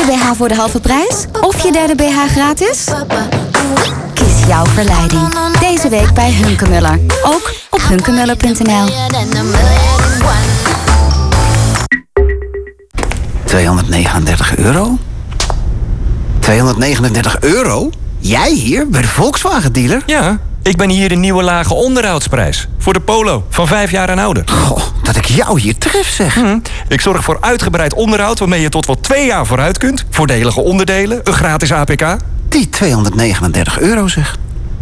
tweede BH voor de halve prijs? Of je derde BH gratis? Kies jouw verleiding. Deze week bij Hunkemuller. Ook op hunkemuller.nl. 239 euro? 239 euro? Jij hier bij de Volkswagen dealer? Ja, ik ben hier de nieuwe lage onderhoudsprijs. Voor de Polo, van vijf jaar en ouder. Goh, dat ik jou hier tref, zeg. Hm. Ik zorg voor uitgebreid onderhoud waarmee je tot wel twee jaar vooruit kunt. Voordelige onderdelen, een gratis APK. Die 239 euro, zeg.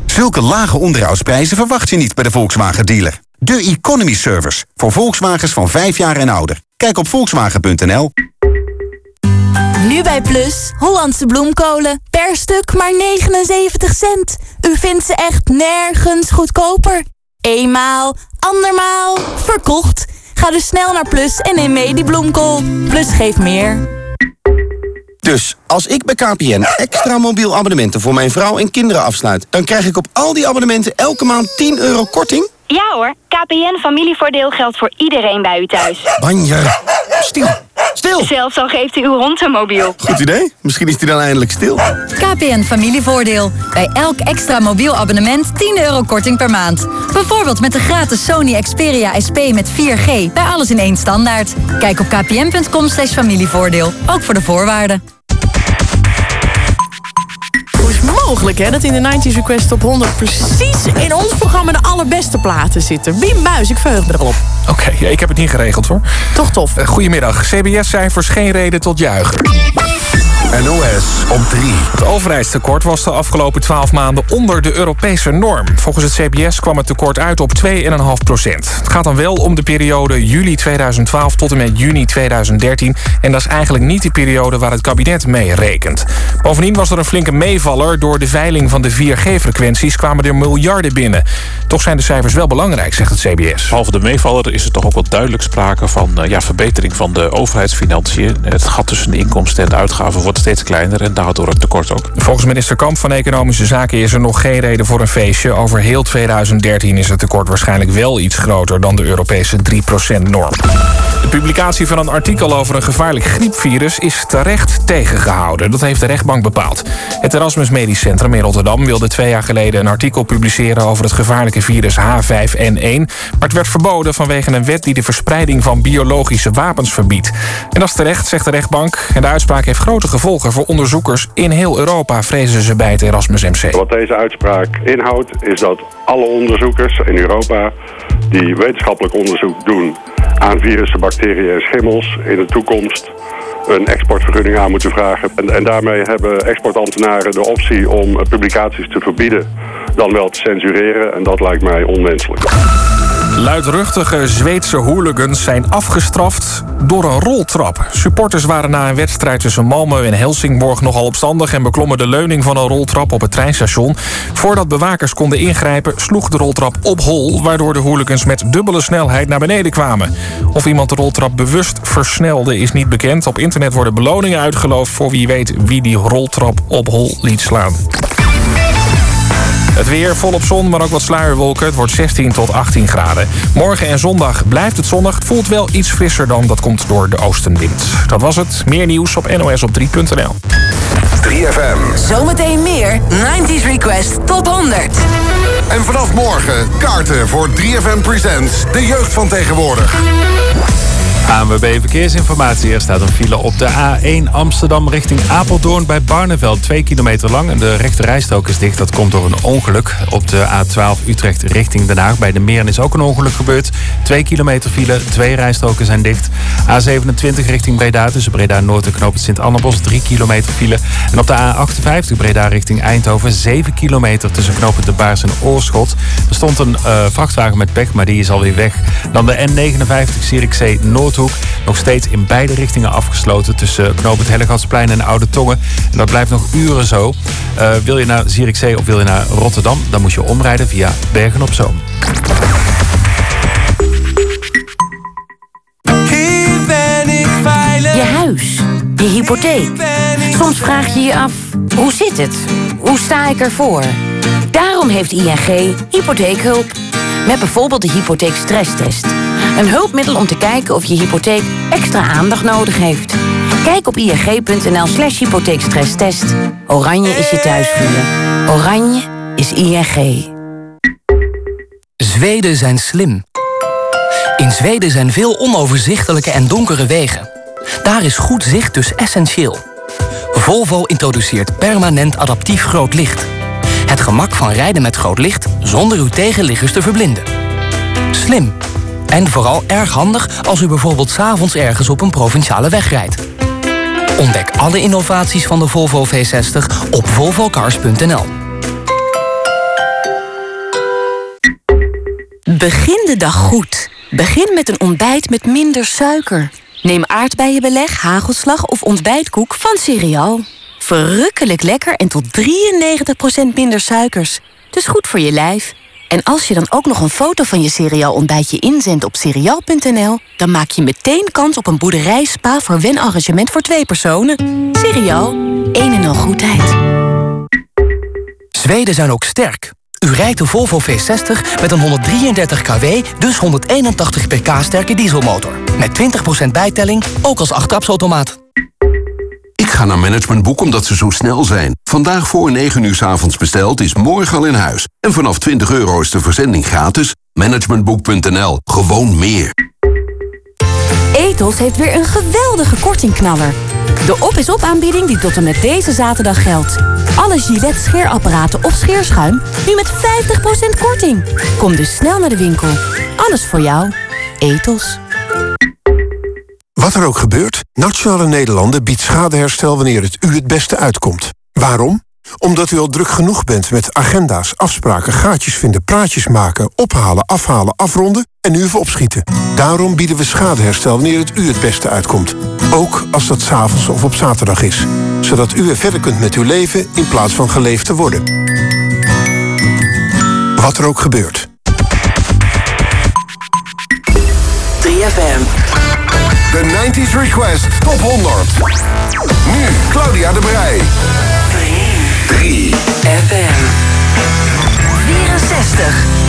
Zulke lage onderhoudsprijzen verwacht je niet bij de Volkswagen dealer. De Economy Service, voor Volkswagens van 5 jaar en ouder. Kijk op volkswagen.nl. Nu bij Plus, Hollandse bloemkolen. Per stuk maar 79 cent. U vindt ze echt nergens goedkoper. Eenmaal, andermaal, verkocht. Ga dus snel naar Plus en neem mee die bloemkool. Plus geeft meer. Dus, als ik bij KPN extra mobiel abonnementen voor mijn vrouw en kinderen afsluit... dan krijg ik op al die abonnementen elke maand 10 euro korting? Ja hoor, KPN familievoordeel geldt voor iedereen bij u thuis. Banje, stil, stil! Zelfs al geeft u uw hond een mobiel. Goed idee, misschien is hij dan eindelijk stil. KPN Familievoordeel. Bij elk extra mobiel abonnement 10 euro korting per maand. Bijvoorbeeld met de gratis Sony Xperia SP met 4G bij alles in één standaard. Kijk op kpn.com slash familievoordeel, ook voor de voorwaarden. Is mogelijk hè, dat in de 90s Request Top 100 precies in ons programma de allerbeste platen zitten? Wim Buis, ik verheug me erop. Oké, ja, ik heb het niet geregeld hoor. Toch tof. Uh, goedemiddag. CBS-cijfers geen reden tot juichen. NOS op 3. Het overheidstekort was de afgelopen 12 maanden onder de Europese norm. Volgens het CBS kwam het tekort uit op 2,5 procent. Het gaat dan wel om de periode juli 2012 tot en met juni 2013. En dat is eigenlijk niet de periode waar het kabinet mee rekent. Bovendien was er een flinke meevaller. Door de veiling van de 4G-frequenties kwamen er miljarden binnen. Toch zijn de cijfers wel belangrijk, zegt het CBS. Behalve de meevaller is er toch ook wel duidelijk sprake van uh, ja, verbetering van de overheidsfinanciën. Het gat tussen de inkomsten en de uitgaven wordt steeds kleiner en daardoor het tekort ook. Volgens minister Kamp van Economische Zaken is er nog geen reden voor een feestje. Over heel 2013 is het tekort waarschijnlijk wel iets groter dan de Europese 3%-norm. De publicatie van een artikel over een gevaarlijk griepvirus is terecht tegengehouden. Dat heeft de rechtbank bepaald. Het Erasmus Medisch Centrum in Rotterdam wilde twee jaar geleden een artikel publiceren over het gevaarlijke virus H5N1. Maar het werd verboden vanwege een wet die de verspreiding van biologische wapens verbiedt. En dat is terecht, zegt de rechtbank. En de uitspraak heeft grote gevolgen voor onderzoekers in heel Europa, vrezen ze bij het Erasmus MC. Wat deze uitspraak inhoudt, is dat alle onderzoekers in Europa die wetenschappelijk onderzoek doen aan virussen, bacteriën en schimmels in de toekomst een exportvergunning aan moeten vragen. En, en daarmee hebben exportambtenaren de optie om publicaties te verbieden dan wel te censureren. En dat lijkt mij onwenselijk. Luidruchtige Zweedse hooligans zijn afgestraft door een roltrap. Supporters waren na een wedstrijd tussen Malmö en Helsingborg nogal opstandig... en beklommen de leuning van een roltrap op het treinstation. Voordat bewakers konden ingrijpen sloeg de roltrap op hol... waardoor de hooligans met dubbele snelheid naar beneden kwamen. Of iemand de roltrap bewust versnelde is niet bekend. Op internet worden beloningen uitgeloofd voor wie weet wie die roltrap op hol liet slaan. Het weer volop zon, maar ook wat sluierwolken. Het wordt 16 tot 18 graden. Morgen en zondag blijft het zonnig. Het voelt wel iets frisser dan. Dat komt door de oostenwind. Dat was het. Meer nieuws op nosop3.nl. 3FM. Zometeen meer 90s Request Top 100. En vanaf morgen kaarten voor 3FM Presents. De jeugd van tegenwoordig. ANWB Verkeersinformatie. Er staat een file op de A1 Amsterdam richting Apeldoorn bij Barneveld. Twee kilometer lang en de rechte rijstrook is dicht. Dat komt door een ongeluk. Op de A12 Utrecht richting Den Haag bij de Meren is ook een ongeluk gebeurd. Twee kilometer file, twee rijstroken zijn dicht. A27 richting Breda tussen Breda Noord en Knoop Sint-Annabos. Drie kilometer file. En op de A58 Breda richting Eindhoven. Zeven kilometer tussen Knoop de Baars en Oorschot. Er stond een uh, vrachtwagen met pech, maar die is alweer weg. Dan de N59 Zierikzee Noord nog steeds in beide richtingen afgesloten tussen Knoop het Hellegatsplein en Oude Tongen. En dat blijft nog uren zo. Uh, wil je naar Zierikzee of wil je naar Rotterdam, dan moet je omrijden via Bergen op Zoom. Hier ben ik veilig. Je huis, je hypotheek. Soms vraag je je af, hoe zit het? Hoe sta ik ervoor? Daarom heeft ING hypotheekhulp. Met bijvoorbeeld de hypotheekstresstest. Een hulpmiddel om te kijken of je hypotheek extra aandacht nodig heeft. Kijk op ing.nl slash hypotheekstresstest. Oranje is je thuisvoelen. Oranje is ING. Zweden zijn slim. In Zweden zijn veel onoverzichtelijke en donkere wegen. Daar is goed zicht dus essentieel. Volvo introduceert permanent adaptief groot licht. Het gemak van rijden met groot licht zonder uw tegenliggers te verblinden. Slim. En vooral erg handig als u bijvoorbeeld s'avonds ergens op een provinciale weg rijdt. Ontdek alle innovaties van de Volvo V60 op volvocars.nl. Begin de dag goed. Begin met een ontbijt met minder suiker. Neem aardbeienbeleg, hagelslag of ontbijtkoek van Cereal. Verrukkelijk lekker en tot 93% minder suikers. Dus goed voor je lijf. En als je dan ook nog een foto van je cereal ontbijtje inzendt op cereal.nl... dan maak je meteen kans op een boerderij spa voor wenarrangement voor twee personen. Cereal, een en al goedheid. Zweden zijn ook sterk. U rijdt de Volvo V60 met een 133 kW, dus 181 pk sterke dieselmotor. Met 20% bijtelling, ook als achttrapsautomaat. Ik ga naar Managementboek omdat ze zo snel zijn. Vandaag voor 9 uur s avonds besteld is morgen al in huis. En vanaf 20 euro is de verzending gratis. Managementboek.nl. Gewoon meer. Ethos heeft weer een geweldige kortingknaller. De op is op aanbieding die tot en met deze zaterdag geldt. Alle Gillette scheerapparaten of scheerschuim nu met 50% korting. Kom dus snel naar de winkel. Alles voor jou. Ethos. Wat er ook gebeurt, Nationale Nederlanden biedt schadeherstel wanneer het u het beste uitkomt. Waarom? Omdat u al druk genoeg bent met agenda's, afspraken, gaatjes vinden, praatjes maken, ophalen, afhalen, afronden en nu even opschieten. Daarom bieden we schadeherstel wanneer het u het beste uitkomt. Ook als dat s'avonds of op zaterdag is. Zodat u weer verder kunt met uw leven in plaats van geleefd te worden. Wat er ook gebeurt. 3FM. De 90s Request Top 100. Nu Claudia de Brij. 3 FM. 64.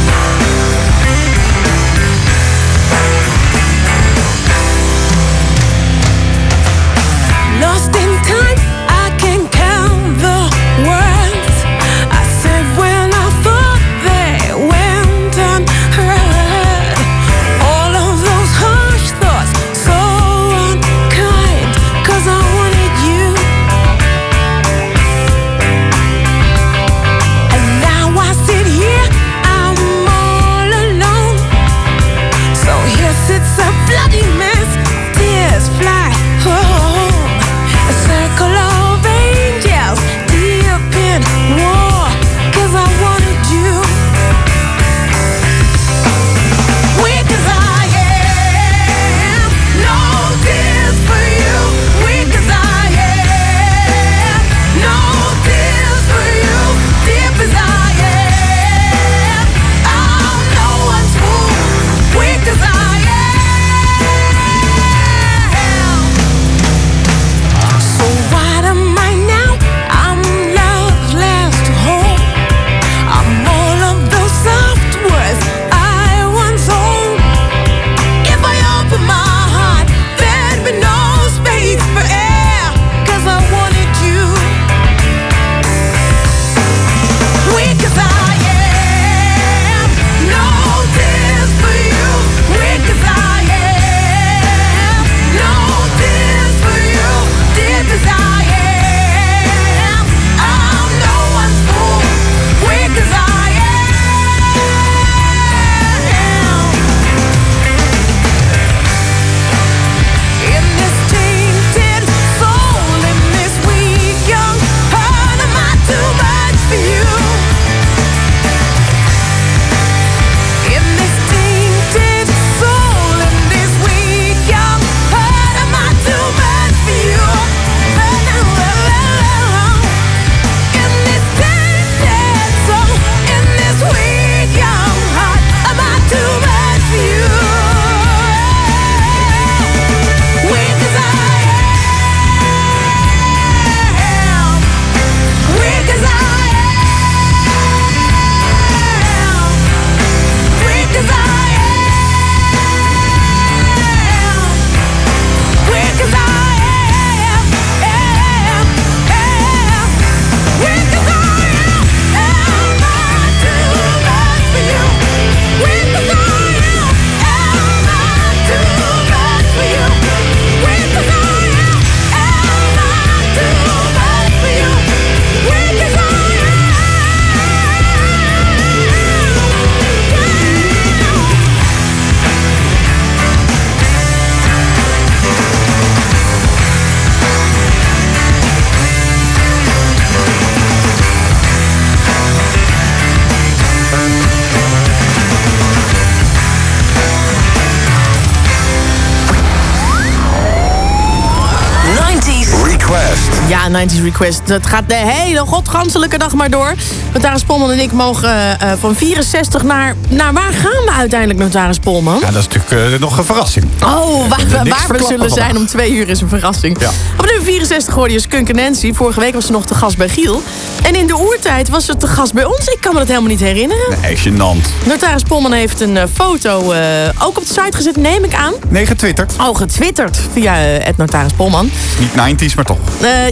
Request. Dat gaat de hele godganselijke dag maar door. Notaris Polman en ik mogen eh, eh, van 64 naar... Naar waar gaan we uiteindelijk, Notaris Polman? Ja, dat is natuurlijk eh, nog een verrassing. Oh, waar, we zullen zijn om twee uur is een verrassing. Ja. Op nummer 64 hoorde je Skunk Nancy. Vorige week was ze nog te gast bij Giel. En in de oertijd was ze te gast bij ons. Ik kan me dat helemaal niet herinneren. Nee, gênant. Notaris Polman heeft een eh, foto eh, ook op de site gezet, neem ik aan. Nee, getwitterd. Oh, getwitterd via eh, het Notaris Polman. Niet 90s, maar toch.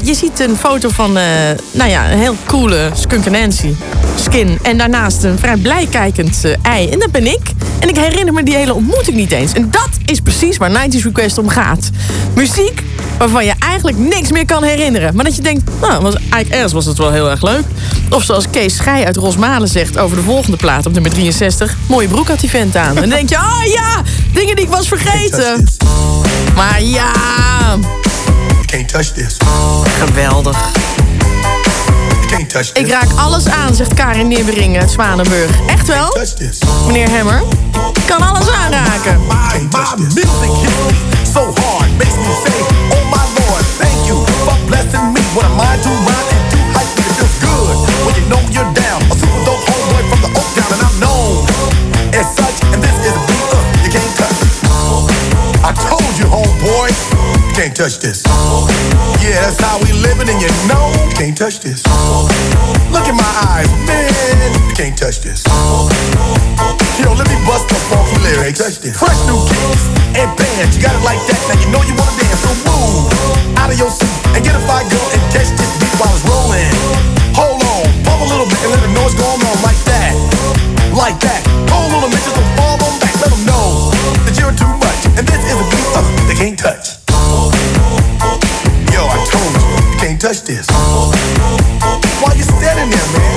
Je ziet een foto van, nou ja, een heel coole Skunk Nancy skin. En daarnaast een vrij blij kijkend eh, ei. En dat ben ik. En ik herinner me die hele ontmoeting niet eens. En dat is precies waar 90s Request om gaat. Muziek waarvan je eigenlijk niks meer kan herinneren. Maar dat je denkt, nou, was, eigenlijk ergens was het wel heel erg leuk. Of zoals Kees Schij uit Rosmalen zegt over de volgende plaat op nummer 63. Mooie broek had die vent aan. En dan denk je, oh ja, dingen die ik was vergeten. Maar ja, Can't touch this. geweldig. Can't touch this. Ik raak alles aan, zegt Karin Neerberingen uit Zwanenburg. Echt wel? Meneer Hemmer? Ik kan alles aanraken. My, my music hits me so hard, makes me say, What a mind to rhyme and to hype me. It feels good when you know you're down. A super dope homeboy from the Oak Town, and I'm known as such. And this is a beat uh, you can't touch. I told you, homeboy, you can't touch this. Yeah, that's how we living, and you know you can't touch this. Look in my eyes, man, you can't touch this. Yo, let me bust the funky lyrics. Fresh new kicks and bands, you got it like that. Now you know you wanna dance, so move out of your seat and get a fire girl and catch this beat while it's rolling. Hold on, pump a little bit and let know what's going on like that, like that. Hold on a minute, just fall on back, let them know that you're too much. And this is a beat uh, they can't touch. Yo, I told you, you can't touch this. Why you standing there, man?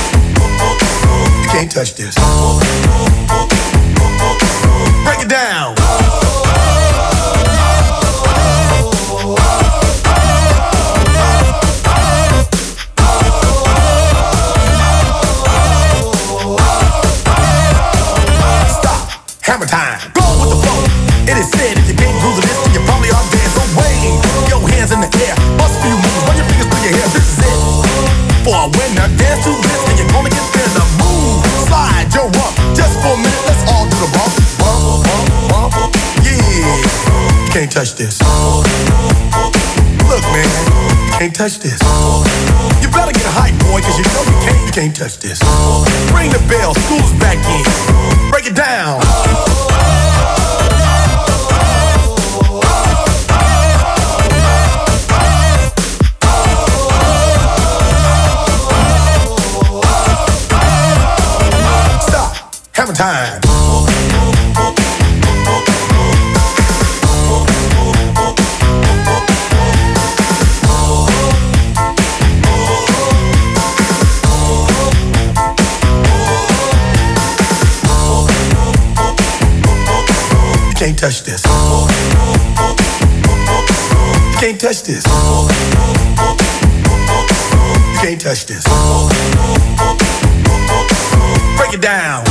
Can't touch this. Break it down. Touch this. Look, man, can't touch this. You better get a hype, boy, cause you know you can't, you can't touch this. Ring the bell, school's back in. Break it down. Stop. Hammer time. Can't touch this. Can't touch this. Can't touch this. Break it down.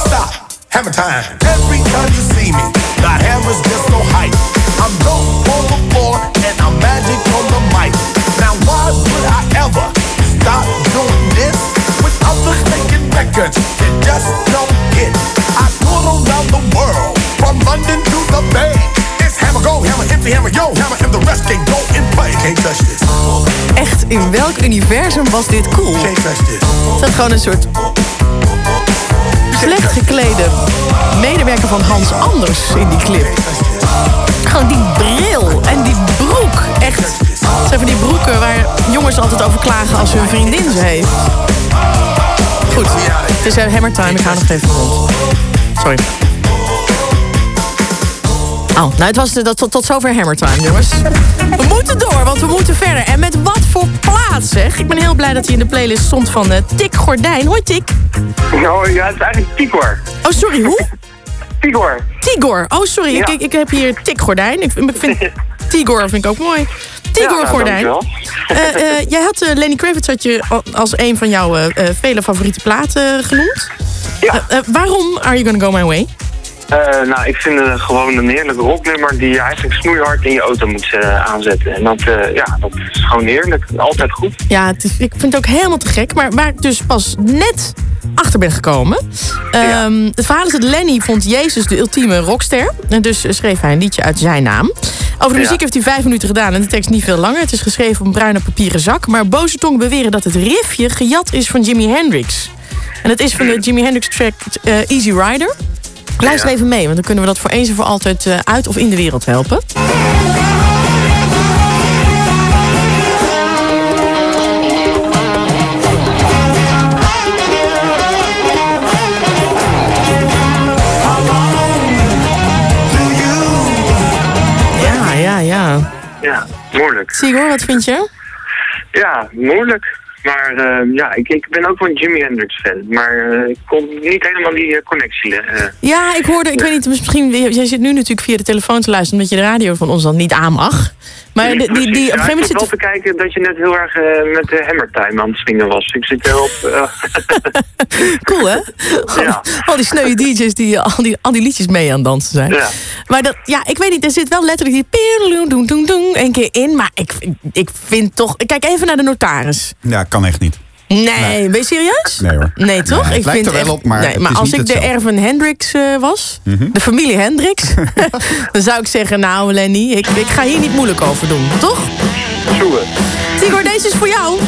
Stop. Hammer time. Every time you see me, the hammer's just so hype. I'm dope on the floor and I'm magic on the mic. Now why would I ever stop doing this with others making records that just don't hit? I tour around the world, from London to the Bay. It's hammer go, hammer empty, hammer yo, hammer and the rest can go and play. Can't touch this. Echt, in welk universum was dit cool? Can't touch this. Zat gewoon een soort slecht geklede medewerker van Hans Anders in die clip. Gewoon die bril en die broek. Echt. Het zijn van die broeken waar jongens altijd over klagen als hun vriendin ze heeft. Goed, het is hammer time. Ik ga nog even rond. Sorry. Oh, nou, het was de, dat, tot, tot zover hammer time, jongens. We moeten door, want we moeten verder. En met wat voor plaats, zeg. Ik ben heel blij dat hij in de playlist stond van uh, Tik Gordijn. Hoi, Tik. Oh, ja, het is eigenlijk Tigor. Oh, sorry, hoe? Tigor. Tigor. Oh, sorry, Ja. ik, heb hier Tik Gordijn. Ik, ik vind Tigor vind ik ook mooi. Tigor Ja, Gordijn. dankjewel. Eh, eh, jij had eh, Lenny Kravitz had je al- als een van jouw vele favoriete platen genoemd. Ja. Waarom Are You Gonna Go My Way? Eh, nou, ik vind het gewoon een heerlijk rocknummer die je eigenlijk snoeihard in je auto moet eh, aanzetten. En dat, eh, ja, dat is gewoon heerlijk. Altijd goed. Ja, het is, ik vind het ook helemaal te gek. Maar waar ik dus pas net achter ben gekomen. Ehm, Het verhaal is dat Lenny vond Jezus de ultieme rockster. En dus schreef hij een liedje uit zijn naam. Over de Ja. muziek heeft hij vijf minuten gedaan en de tekst niet veel langer. Het is geschreven op een bruine papieren zak. Maar boze tongen beweren dat het riffje gejat is van Jimi Hendrix. En het is van de Jimi Hendrix track Easy Rider. Luister even mee, want dan kunnen we dat voor eens en voor altijd eh, uit of in de wereld helpen. Ja, ja, ja. Ja, moeilijk. Sigor, wat vind je? Ja, moeilijk. Maar eh, ja, ik, ik ben ook wel een Jimi Hendrix fan. Maar eh, ik kon niet helemaal die eh, connectie. eh, Ja, ik hoorde, ik weet niet, misschien, jij zit nu natuurlijk via de telefoon te luisteren, omdat je de radio van ons dan niet aan mag. Maar die, die, die, op een Ja, gegeven moment ik zit wel te kijken dat je net heel erg eh, met de Hammer Time aan het swingen was. Ik zit heel op... eh, Cool, hè? Al die sneuwe DJ's die al die, al die liedjes mee aan het dansen zijn. Ja. Maar dat, ja, ik weet niet, er zit wel letterlijk die doen, doen, een keer in. Maar ik, ik vind toch... Kijk even naar de notaris. Ja, kan echt niet. Nee, ben je serieus? Nee hoor. Nee, toch? Nee, het lijkt er wel echt- op, maar nee, het maar is als niet ik de. Erwin Hendricks eh, was, Mhm. de familie Hendricks, dan zou ik zeggen, nou Lenny, ik, ik ga hier niet moeilijk over doen, toch? Zoe. Tigor, deze is voor jou.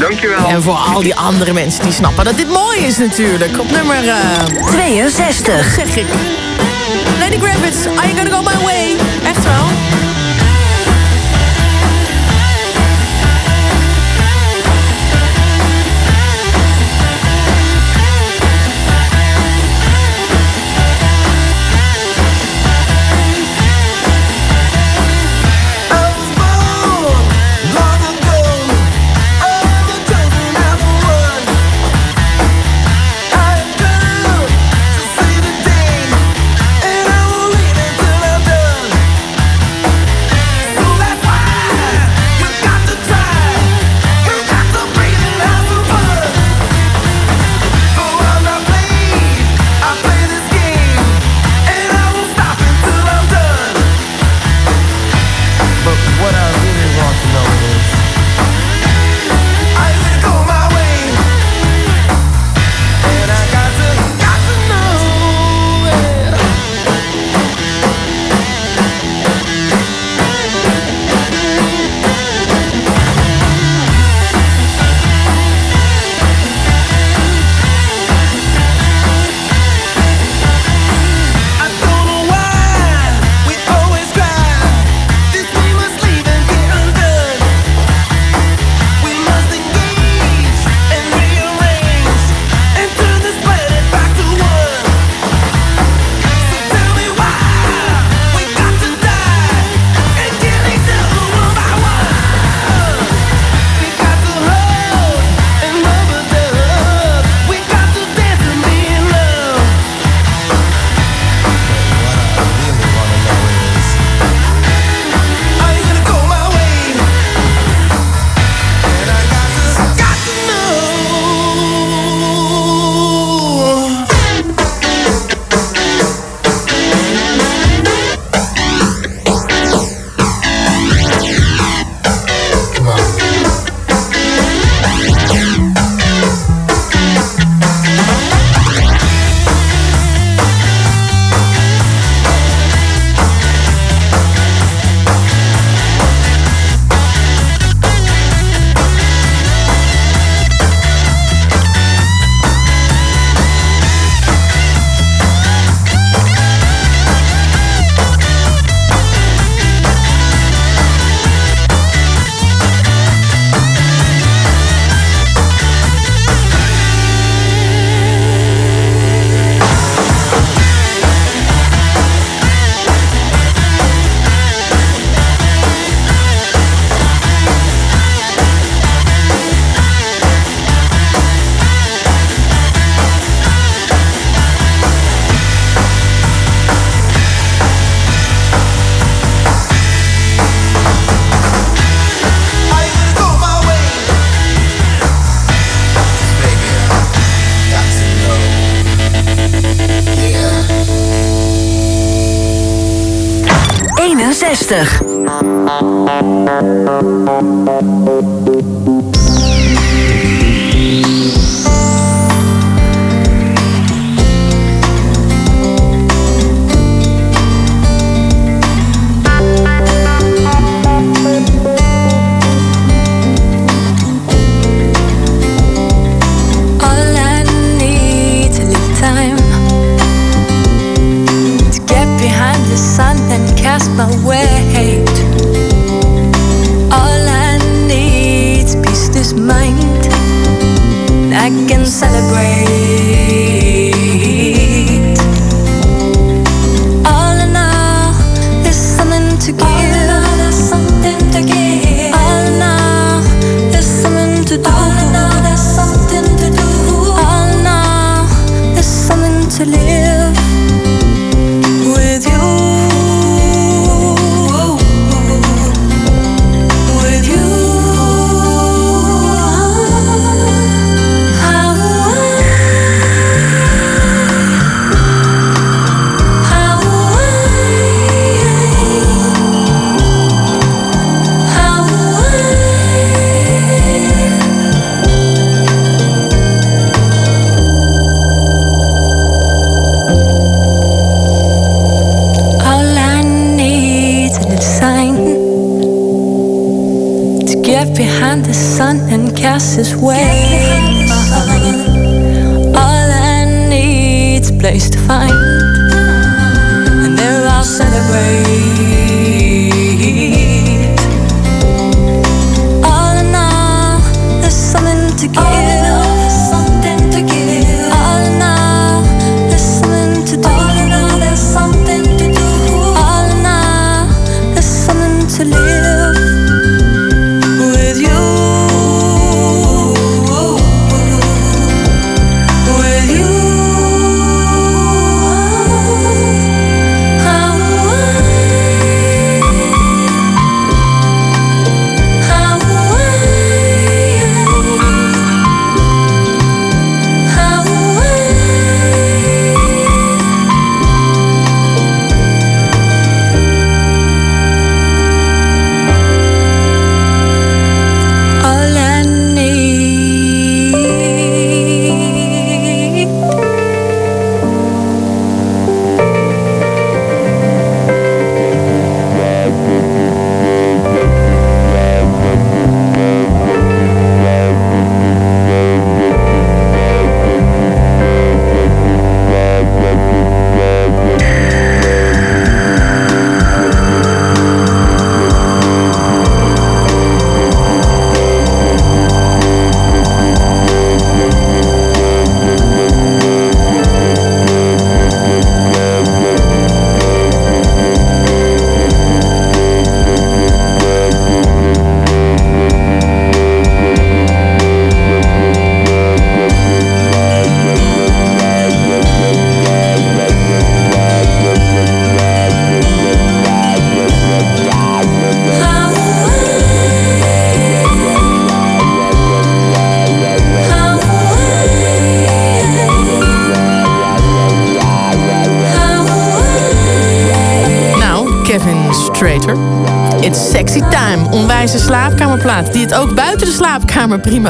Dankjewel. En voor al die andere mensen die snappen dat dit mooi is natuurlijk. Op nummer eh, 62. zeg ik. Lenny Kravitz, Are You Gonna Go My Way? Echt wel.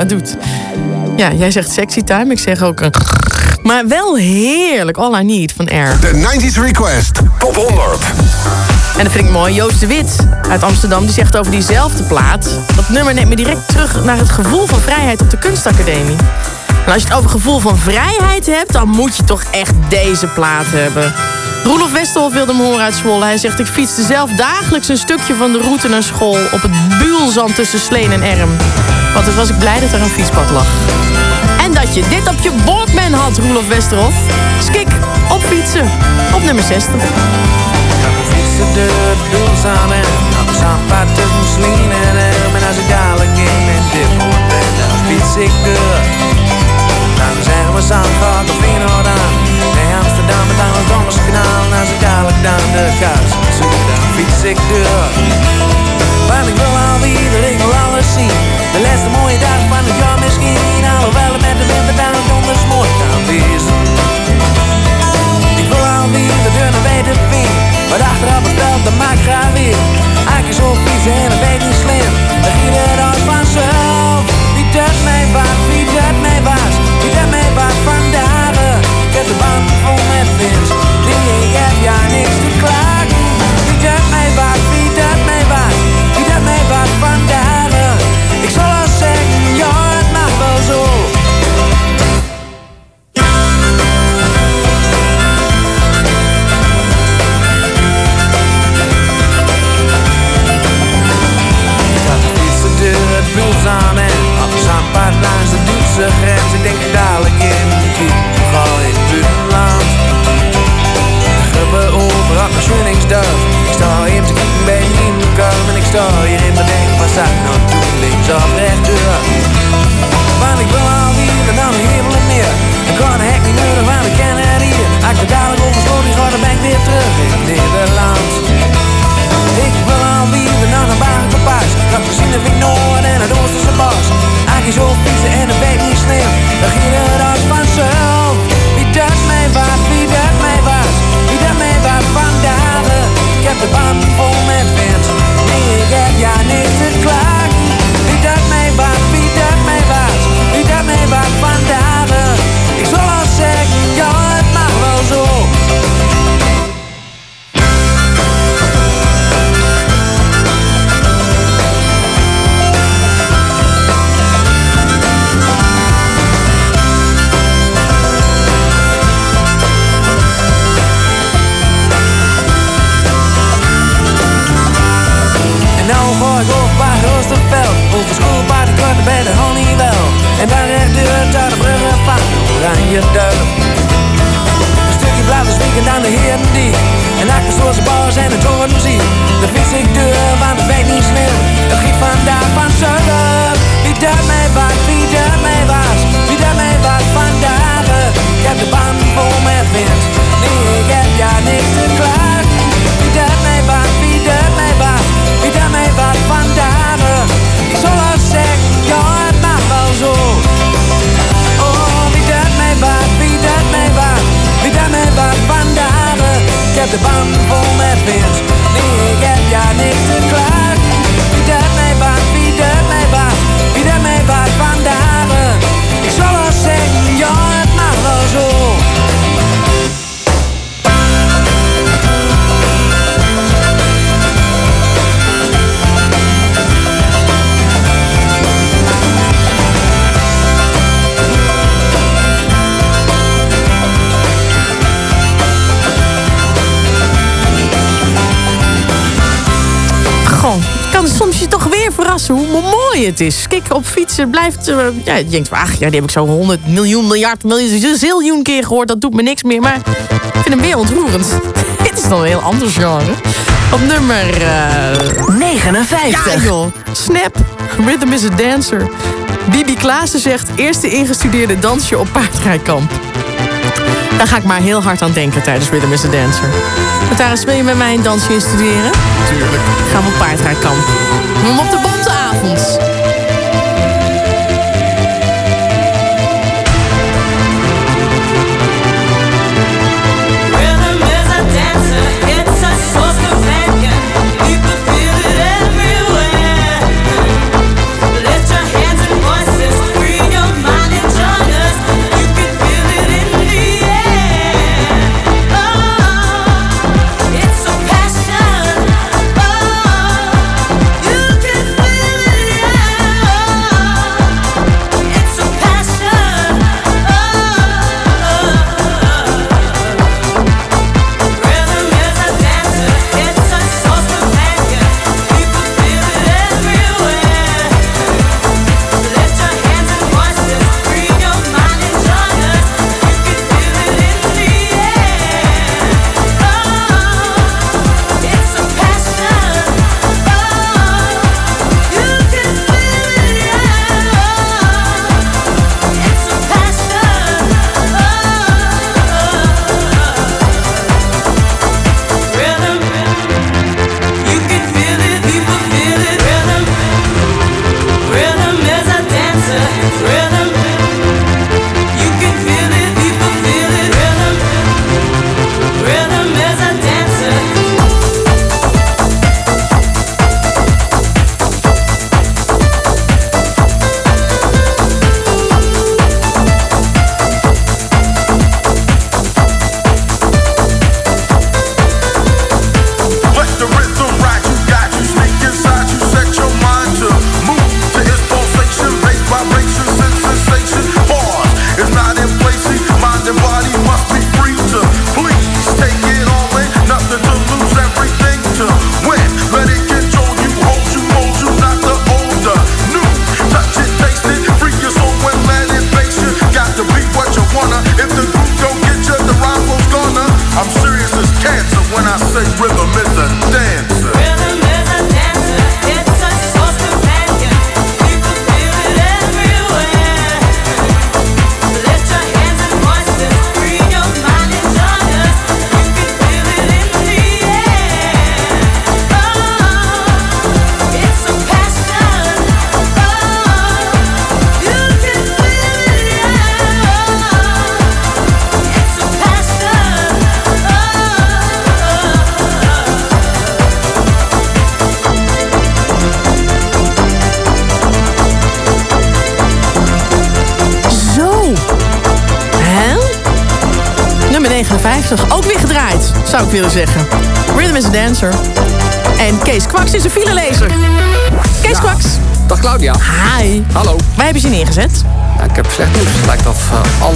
Doet. Ja, jij zegt sexy time. Ik zeg ook een... Maar wel heerlijk. All I Need van Air. De 90s Request Top 100. En dat vind ik mooi. Joost de Wit uit Amsterdam die zegt over diezelfde plaat... dat nummer neemt me direct terug naar het gevoel van vrijheid op de kunstacademie. En als je het over gevoel van vrijheid hebt... dan moet je toch echt deze plaat hebben. Roelof Westerhof wilde hem horen uit Zwolle. Hij zegt, ik fietste zelf dagelijks een stukje van de route naar school... op het buulzand tussen Sleen en Erm. Wat dus was ik blij dat er een fietspad lag. En dat je dit op je Walkman had, Roelof Westerhof. Skik, op fietsen, op nummer 60. fietsen de aan en op zandpad tussen Sleen en als ik dadelijk in mijn dip ben, dan fiets ik door. Dan zeggen we Zandvoort of Feyenoord aan. Nee, Amsterdam met aan het Donderskanaal. En als ik dadelijk dan de kous zoek, dan fiets ik door. Want ik wil alweer, dat ik wil alles zien. De laatste mooie dag van het jaar misschien. Alhoewel het met de winter dan donders mooi kan wezen. Mooi het is. Op fietsen blijft... eh, ja, je denkt, ach, ja, die heb ik zo 100 miljoen, miljard, miljoen, ziljoen keer gehoord. Dat doet me niks meer. Maar ik vind hem weer ontroerend. Dit is dan een heel ander genre. Op nummer... eh, 59. Ja, joh. Snap. Rhythm is a dancer. Bibi Klaassen zegt... eerste ingestudeerde dansje op paardrijkamp. Daar ga ik maar heel hard aan denken tijdens Rhythm is a Dancer. Matthijs, wil je met mij een dansje instuderen? Tuurlijk. Gaan we op paardrijkamp. Op de bonte avond.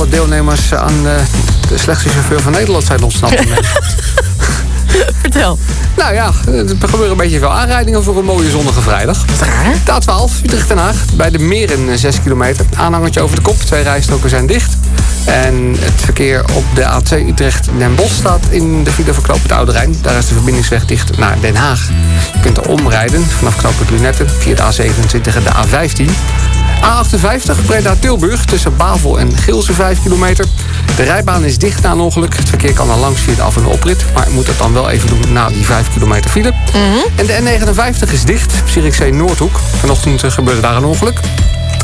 Alle deelnemers aan eh, de slechtste chauffeur van Nederland zijn ontsnapt. Vertel. Nou ja, er gebeuren een beetje veel aanrijdingen voor een mooie zonnige vrijdag. Raar. De A12, Utrecht-Den Haag. Bij de Meren 6 kilometer. Aanhangertje over de kop. Twee rijstroken zijn dicht. En het verkeer op de A2 Utrecht-Den Bosch staat in de file voor knooppunt Oude Rijn. Daar is de verbindingsweg dicht naar Den Haag. Je kunt er omrijden vanaf knooppunt Lunetten via de A27 en de A15. A58 Breda-Tilburg tussen Bavel en Gilse 5 kilometer. De rijbaan is dicht na een ongeluk. Het verkeer kan er langs via de af- en oprit. Maar moet het dan wel even doen na die 5 kilometer file. En de N59 is dicht. Zierikzee Noordhoek. Vanochtend eh, gebeurde daar een ongeluk.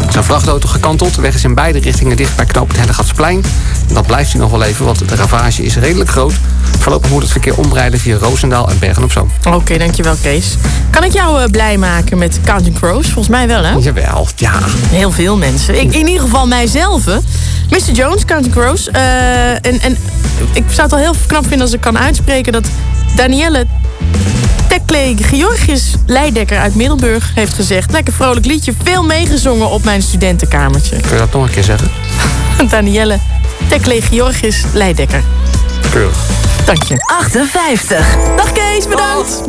Er is een vrachtauto gekanteld. De weg is in beide richtingen dicht bij knooppunt Hellegatsplein. Dat blijft hij nog wel even, want de ravage is redelijk groot. Voorlopig moet het verkeer omrijden via Roosendaal en Bergen op Zoom. Oké, dankjewel Kees. Kan ik jou eh, blij maken met Counting Crows? Volgens mij wel, hè? Jawel, ja. Heel veel mensen. Ik, in ieder geval mijzelf. hè. Mr. Jones, Counting Crows. Eh, en, en ik zou het al heel knap vinden als ik kan uitspreken dat Danielle Tekle Georgius Leidekker uit Middelburg heeft gezegd... lekker vrolijk liedje, veel meegezongen op mijn studentenkamertje. Kun je dat nog een keer zeggen? Danielle Tekle Georgius Leidekker. Keurig. Dank je. 58. Dag Kees, bedankt.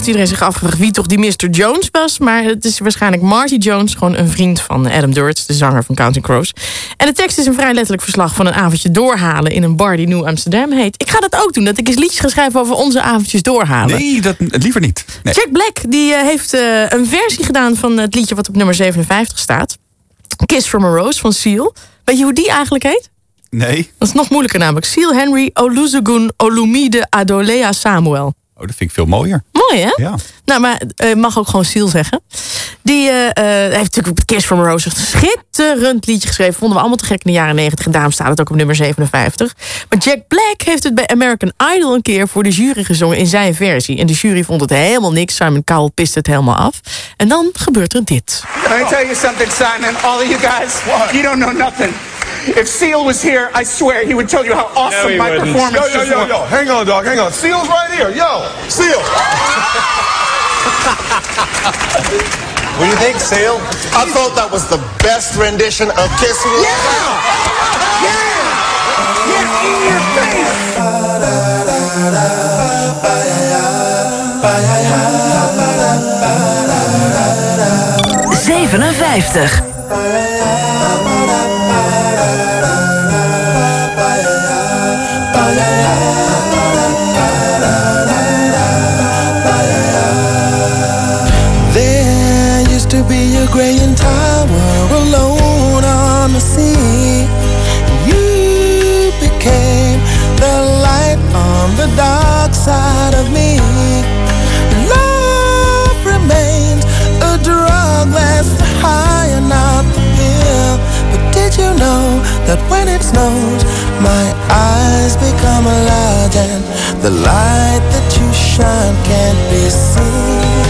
Heeft iedereen zich afgevraagd wie toch die Mr. Jones was. Maar het is waarschijnlijk Marty Jones, gewoon een vriend van Adam Duritz, de zanger van Counting Crows. En de tekst is een vrij letterlijk verslag van een avondje doorhalen in een bar die New Amsterdam heet. Ik ga dat ook doen, dat ik eens liedjes ga schrijven over onze avondjes doorhalen. Nee, dat, liever niet. Nee. Jack Black die, eh, heeft eh, een versie gedaan van het liedje wat op nummer 57 staat. Kiss from a Rose van Seal. Weet je hoe die eigenlijk heet? Nee. Dat is nog moeilijker namelijk. Seal Henry Olusegun Olumide Adolea Samuel. Oh, dat vind ik veel mooier. Mooi, hè? Ja. Nou, maar eh, mag ook gewoon Seal zeggen. Die eh, eh, heeft natuurlijk op Kiss from a Rose een schitterend liedje geschreven. Vonden we allemaal te gek in de jaren 90. En daarom staat het ook op nummer 57. Maar Jack Black heeft het bij American Idol een keer voor de jury gezongen in zijn versie. En de jury vond het helemaal niks. Simon Cowell pist het helemaal af. En dan gebeurt er dit. Let me tell you something, Simon. All of you guys, you don't know nothing. If Seal was here, I swear he would tell you how awesome my performance Yo, yo, yo, yo. Hang on, dog. Hang on. Seal's right here. Yo, Seal. What do you think, Seal? I thought that was the best rendition of Kiss Me. Zevenenvijftig. You became the light on the dark side of me. Love remains a drug that's and not the pill. But did you know that when it snows, my eyes become large and the light that you shine can't be seen?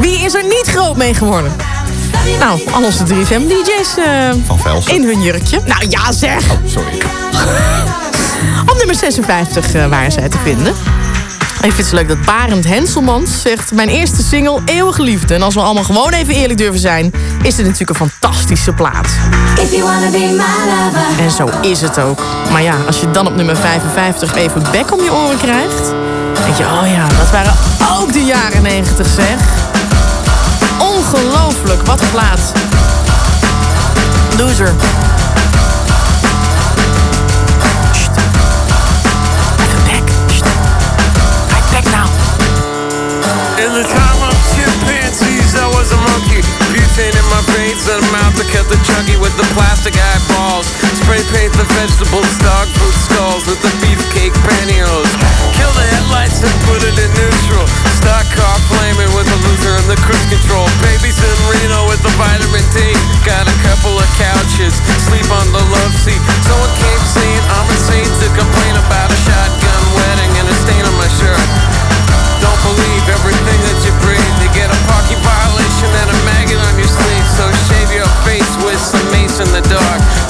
Wie is er niet groot mee geworden? Nou, al onze 3FM DJ's eh, in hun jurkje. Nou ja zeg! Oh, sorry. Op nummer 56 uh, eh, waren zij te vinden. Ik vind het leuk dat Barend Henselmans zegt... mijn eerste single, Eeuwige Liefde. En als we allemaal gewoon even eerlijk durven zijn... is het natuurlijk een fantastische plaat. En zo is het ook. Maar ja, als je dan op nummer 55 even bek om je oren krijgt... denk je, oh ja, dat waren ook de jaren 90 zeg. Ongelooflijk, wat een plaat. Loser. Sst. Even back. Sst. Right back now. In the chuggy with the plastic eyeballs. Spray paint the vegetables, dog food skulls with the beefcake pantyhose. Kill the headlights and put it in neutral. Stock car flaming with a loser in the cruise control. Babies in Reno with the vitamin D. Got a couple of couches, sleep on the love seat. Someone came saying I'm insane to complain about a shotgun wedding and a stain on my shirt. Don't believe everything dark.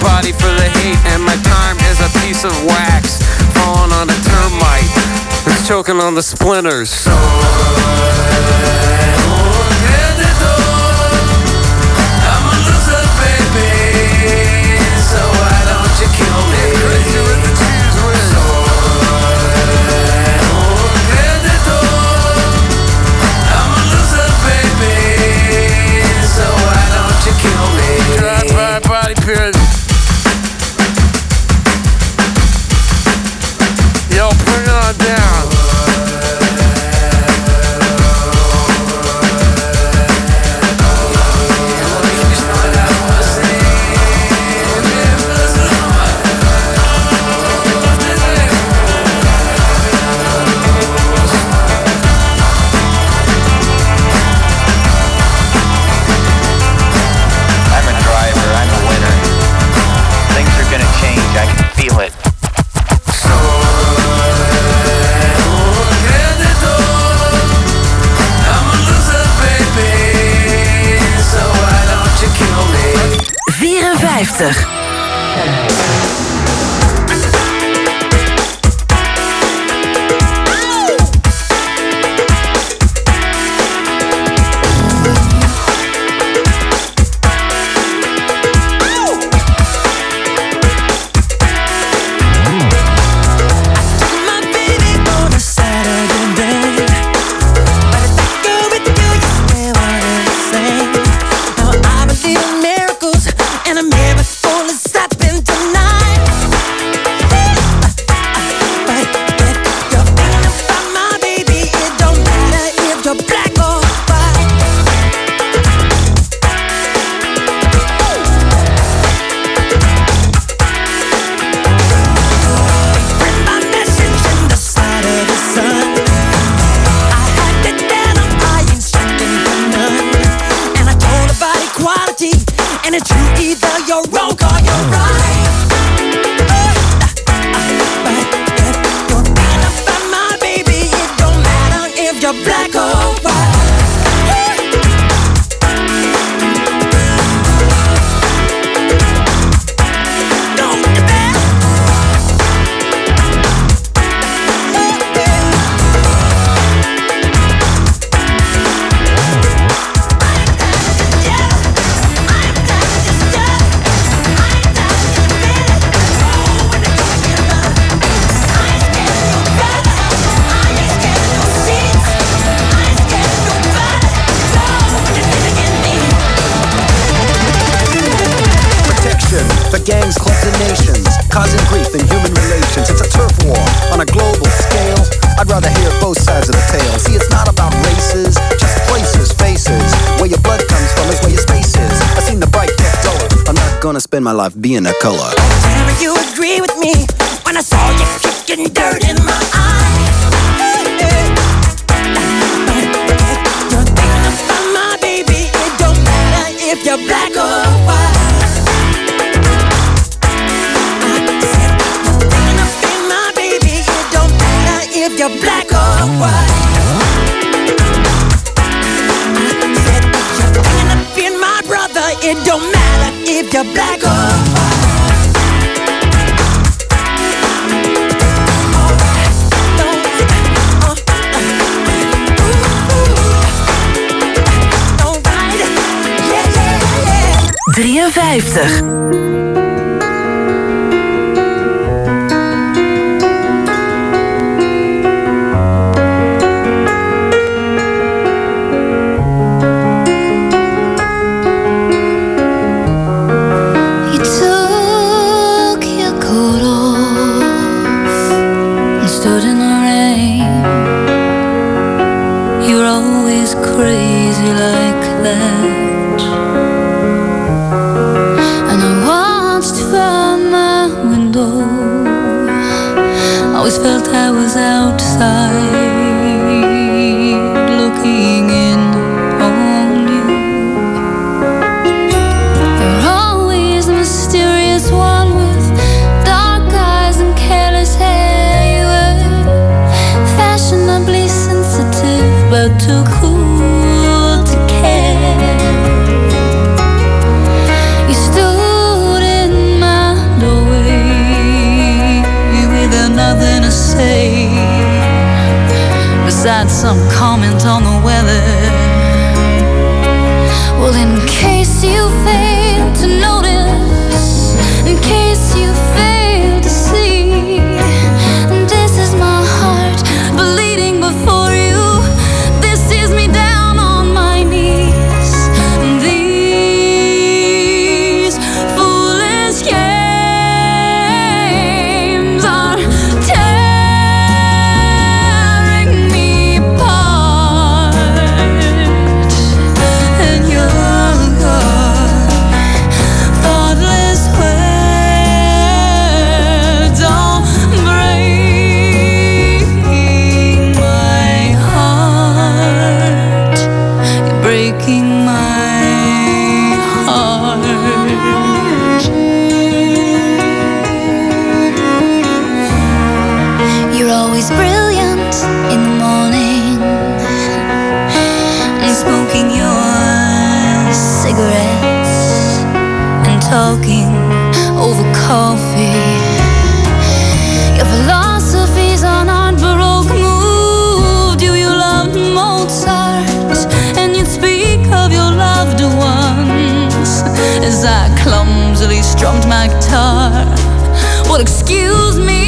body full of hate, and my time is a piece of wax falling on a termite. It's choking on the splinters. So, gonna spend my life being a color. Whenever you agree with me, when I saw you kicking dirt in my eyes. If you're black or white I said, up in my baby. It don't matter if you're black or white. Said, you're thinking of being my brother, it don't matter. if you're black or sai excuse me,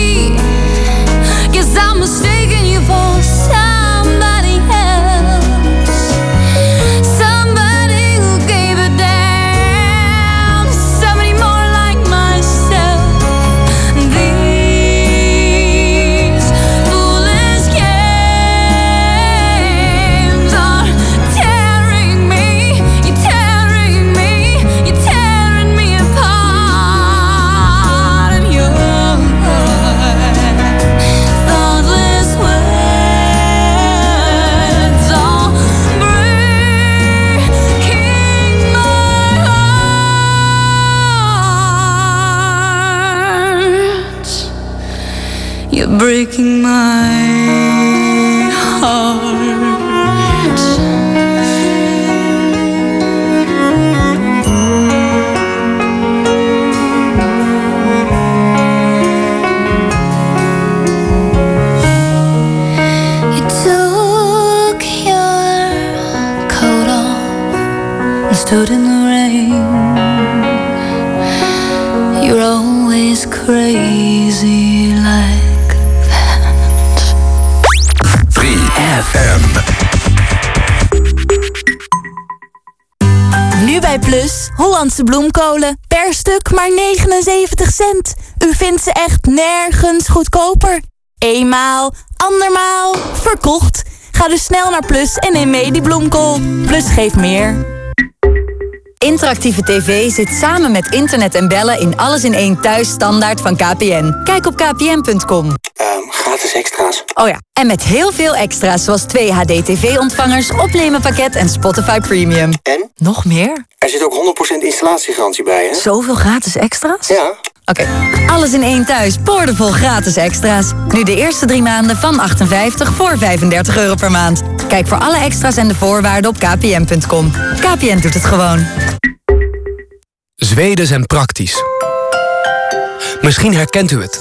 Bloemkolen. Per stuk maar 79 cent. U vindt ze echt nergens goedkoper. Eenmaal, andermaal, verkocht. Ga dus snel naar Plus en neem mee die bloemkool. Plus geeft meer. Interactieve tv zit samen met internet en bellen in alles in één thuis standaard van KPN. Kijk op kpn.com. gratis extra's. Oh ja, en met heel veel extra's zoals 2 HD TV-ontvangers, opnemen pakket en Spotify Premium. En? Nog meer? Er zit ook 100% installatiegarantie bij, hè? Zoveel gratis extra's? Ja. Oké, alles in één thuis, boordevol gratis extra's. Nu de eerste drie maanden van 58 voor 35 euro per maand. Kijk voor alle extra's en de voorwaarden op kpn.com. KPN doet het gewoon. Zweden zijn praktisch. Misschien herkent u het.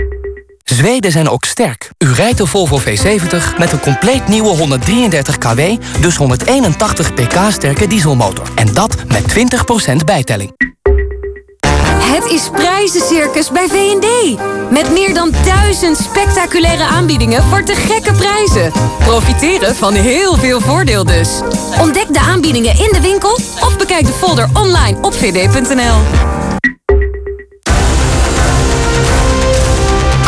Zweden zijn ook sterk. U rijdt de Volvo V70 met een compleet nieuwe 133 kW, dus 181 pk sterke dieselmotor. En dat met 20% bijtelling. Het is prijzencircus bij V&D. Met meer dan duizend spectaculaire aanbiedingen voor te gekke prijzen. Profiteren van heel veel voordeel dus. Ontdek de aanbiedingen in de winkel of bekijk de folder online op vd.nl.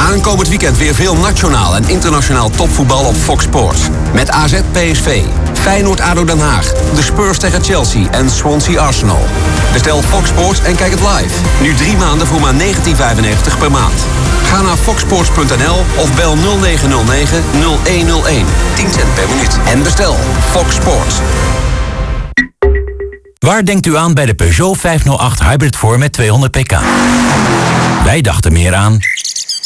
Aankomend weekend weer veel nationaal en internationaal topvoetbal op Fox Sports. Met AZ PSV, Feyenoord ADO Den Haag, de Spurs tegen Chelsea en Swansea Arsenal. Bestel Fox Sports en kijk het live. Nu drie maanden voor maar 19,95 per maand. Ga naar foxsports.nl of bel 0909 0101. 10 cent per minuut. En bestel Fox Sports. Waar denkt u aan bij de Peugeot 508 Hybrid voor met 200 pk? Wij dachten meer aan...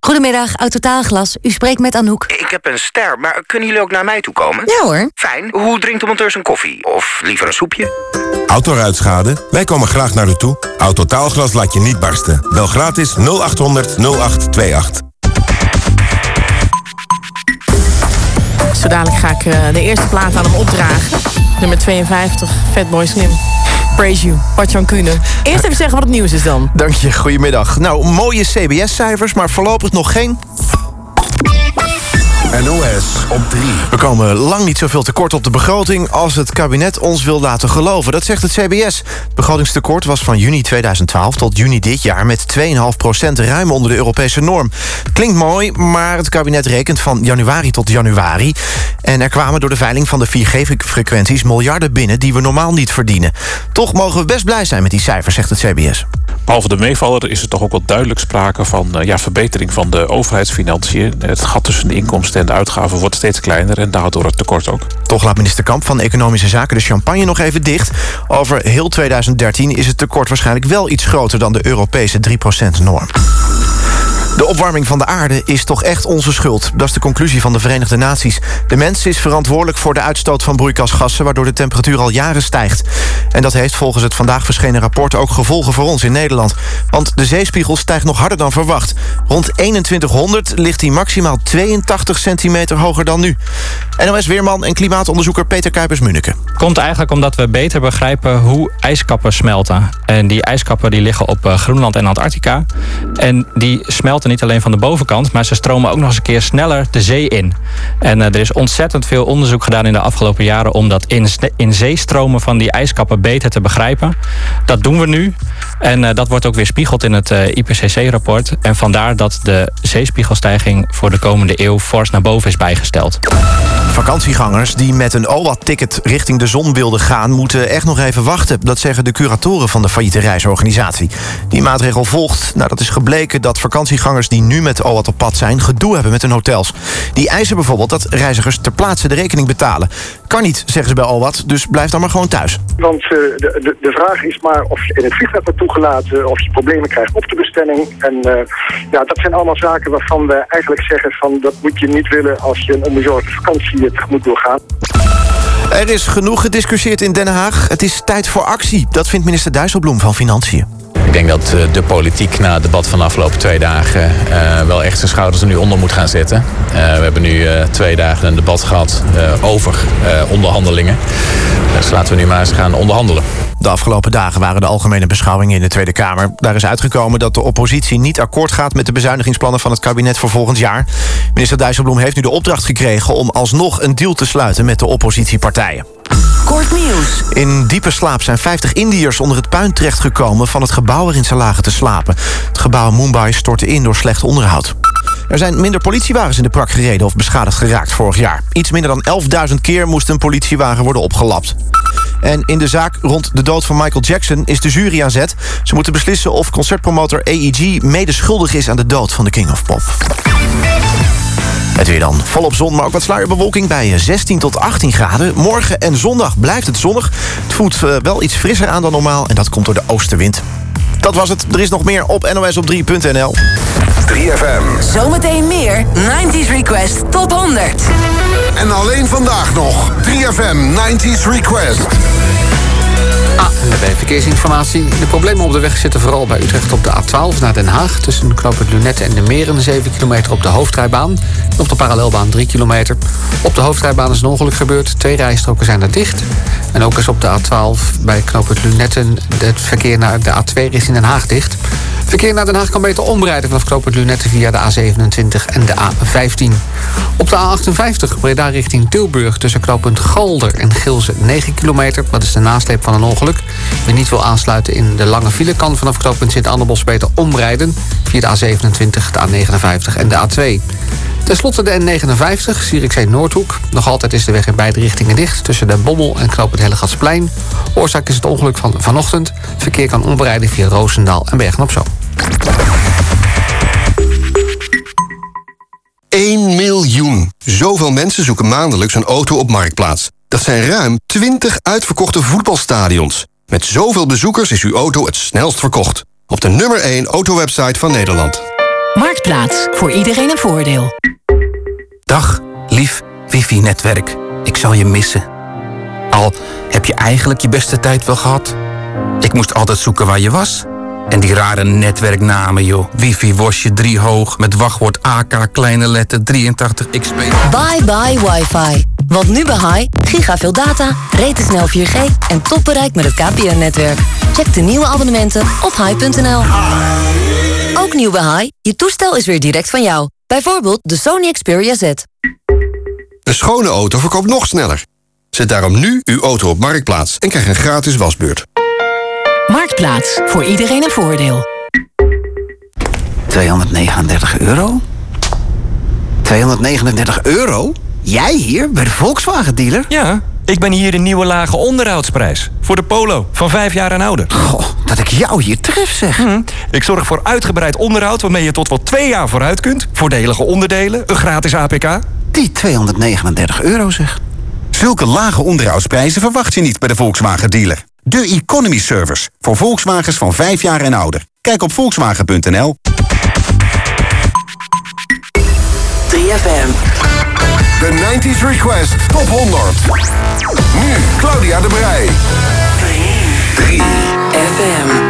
Goedemiddag, Autotaalglas. U spreekt met Anouk. Ik heb een ster, maar kunnen jullie ook naar mij toe komen? Ja hoor. Fijn. Hoe drinkt de monteur zijn koffie? Of liever een soepje? Autoruitschade? Wij komen graag naar u toe. Autotaalglas laat je niet barsten. Bel gratis 0800 0828. Zo dadelijk ga ik eh, de eerste plaat aan hem opdragen. Nummer 52, Fatboy Slim. Praise you, Patjan Kuhne. Eerst even zeggen wat het nieuws is dan. Dank je, goedemiddag. Nou, mooie CBS-cijfers, maar voorlopig nog geen... NOS op 3. We komen lang niet zoveel tekort op de begroting als het kabinet ons wil laten geloven. Dat zegt het CBS. Het begrotingstekort was van juni 2012 tot juni dit jaar met 2,5% ruim onder de Europese norm. Klinkt mooi, maar het kabinet rekent van januari tot januari. En er kwamen door de veiling van de 4G-frequenties miljarden binnen die we normaal niet verdienen. Toch mogen we best blij zijn met die cijfers, zegt het CBS. Behalve de meevaller is er toch ook wel duidelijk sprake van eh, ja, verbetering van de overheidsfinanciën. Het gat tussen de inkomsten en de uitgaven wordt steeds kleiner en daardoor het tekort ook. Toch laat minister Kamp van Economische Zaken de champagne nog even dicht. Over heel 2013 is het tekort waarschijnlijk wel iets groter dan de Europese 3%-norm. De opwarming van de aarde is toch echt onze schuld. Dat is de conclusie van de Verenigde Naties. De mens is verantwoordelijk voor de uitstoot van broeikasgassen... waardoor de temperatuur al jaren stijgt. En dat heeft volgens het vandaag verschenen rapport... ook gevolgen voor ons in Nederland. Want de zeespiegel stijgt nog harder dan verwacht. Rond 2100 ligt hij maximaal 82 centimeter hoger dan nu. NOS-weerman en klimaatonderzoeker Peter Kuipers-Munneke. Komt eigenlijk omdat we beter begrijpen hoe ijskappen smelten. En die ijskappen die liggen op eh, Groenland en Antarctica. En die smelten niet alleen van de bovenkant, maar ze stromen ook nog eens een keer sneller de zee in. En eh, er is ontzettend veel onderzoek gedaan in de afgelopen jaren om dat in, in zeestromen van die ijskappen beter te begrijpen. Dat doen we nu. En eh, dat wordt ook weer spiegeld in het IPCC-rapport. En vandaar dat de zeespiegelstijging voor de komende eeuw fors naar boven is bijgesteld. Vakantiegangers die met een OWA-ticket richting de zon wilden gaan... moeten echt nog even wachten. Dat zeggen de curatoren van de failliete reisorganisatie. Die maatregel volgt nadat is gebleken dat vakantiegangers... die nu met OWAT op pad zijn, gedoe hebben met hun hotels. Die eisen bijvoorbeeld dat reizigers ter plaatse de rekening betalen. Kan niet, zeggen ze bij OWAT, dus blijf dan maar gewoon thuis. Want uh, de, de, de, vraag is maar of je in het vliegtuig wordt toegelaten... of je problemen krijgt op de bestemming. En uh, ja, dat zijn allemaal zaken waarvan we eigenlijk zeggen... van dat moet je niet willen als je een onbezorgde vakantie tegemoet wil gaan. Er is genoeg gediscussieerd in Den Haag. Het is tijd voor actie. Dat vindt minister Dijsselbloem van Financiën. Ik denk dat de politiek na het debat van de afgelopen twee dagen... Uh, wel echt zijn schouders er nu onder moet gaan zetten. Uh, we hebben nu twee dagen een debat gehad over onderhandelingen. Dus laten we nu maar eens gaan onderhandelen. De afgelopen dagen waren de algemene beschouwingen in de Tweede Kamer. Daar is uitgekomen dat de oppositie niet akkoord gaat... met de bezuinigingsplannen van het kabinet voor volgend jaar. Minister Dijsselbloem heeft nu de opdracht gekregen... om alsnog een deal te sluiten met de oppositiepartijen. Kort nieuws. In diepe slaap zijn 50 Indiërs onder het puin terechtgekomen... van het gebouw waarin ze lagen te slapen. Het gebouw Mumbai stortte in door slecht onderhoud. Er zijn minder politiewagens in de prak gereden of beschadigd geraakt vorig jaar. Iets minder dan 11.000 keer moest een politiewagen worden opgelapt. En in de zaak rond de dood van Michael Jackson is de jury aan zet. Ze moeten beslissen of concertpromotor AEG medeschuldig is aan de dood van de King of Pop. Weer dan. Volop zon, maar ook wat sluierbewolking bij 16 tot 18 graden. Morgen en zondag blijft het zonnig. Het voelt uh, wel iets frisser aan dan normaal en dat komt door de oostenwind. Dat was het. Er is nog meer op nosop3.nl. 3FM. Zometeen meer 90s Request Top 100. En alleen vandaag nog 3FM 90s Request. Ah, en we hebben verkeersinformatie. De problemen op de weg zitten vooral bij Utrecht op de A12 naar Den Haag... tussen knooppunt Lunette en de Meren, 7 kilometer op de hoofdrijbaan. En op de parallelbaan 3 kilometer. Op de hoofdrijbaan is een ongeluk gebeurd. Twee rijstroken zijn er dicht. En ook is op de A12 bij knooppunt Lunette... het verkeer naar de A2 richting Den Haag dicht. Verkeer naar Den Haag kan beter omrijden vanaf knooppunt Lunette... via de A27 en de A15. Op de A58 Breda richting Tilburg... tussen knooppunt Galder en Gilze 9 kilometer. Dat is de nasleep van een ongeluk. Wie niet wil aansluiten in de lange file... kan vanaf knooppunt Sint-Annebos beter omrijden... via de A27, de A59 en de A2. Ten slotte de N59, Zierikzee Noordhoek. Nog altijd is de weg in beide richtingen dicht... tussen de Bommel en knooppunt Hellegatsplein. Oorzaak is het ongeluk van vanochtend. Verkeer kan omrijden via Roosendaal en Bergen-op-Zoom. 1 miljoen. Zoveel mensen zoeken maandelijks een auto op Marktplaats. Dat zijn ruim 20 uitverkochte voetbalstadions. Met zoveel bezoekers is uw auto het snelst verkocht. Op de nummer 1 autowebsite van Nederland. Marktplaats. Voor iedereen een voordeel. Dag, lief wifi-netwerk. Ik zal je missen. Al heb je eigenlijk je beste tijd wel gehad. Ik moest altijd zoeken waar je was. En die rare netwerknamen, joh. Wifi wasje 3 hoog met wachtwoord AK kleine letter 83 XP. Bye bye wifi. Want nu bij Hi, giga veel data, snel 4G en topbereik met het KPN-netwerk. Check de nieuwe abonnementen op hi.nl. Ook nieuw bij Hi, je toestel is weer direct van jou. Bijvoorbeeld de Sony Xperia Z. Een schone auto verkoopt nog sneller. Zet daarom nu uw auto op Marktplaats en krijg een gratis wasbeurt. Marktplaats. Voor iedereen een voordeel. 239 euro? 239 euro? Jij hier, bij de Volkswagen-dealer? Ja, ik ben hier de nieuwe lage onderhoudsprijs. Voor de Polo, van 5 jaar en ouder. Goh, dat ik jou hier tref, zeg. Hm, ik zorg voor uitgebreid onderhoud waarmee je tot wel twee jaar vooruit kunt. Voordelige onderdelen, een gratis APK. Die 239 euro, zeg. Zulke lage onderhoudsprijzen verwacht je niet bij de Volkswagen dealer. De Economy Service. Voor Volkswagens van 5 jaar en ouder. Kijk op volkswagen.nl. 3FM. De 90s Request Top 100. Nu Claudia de Brij. 3FM.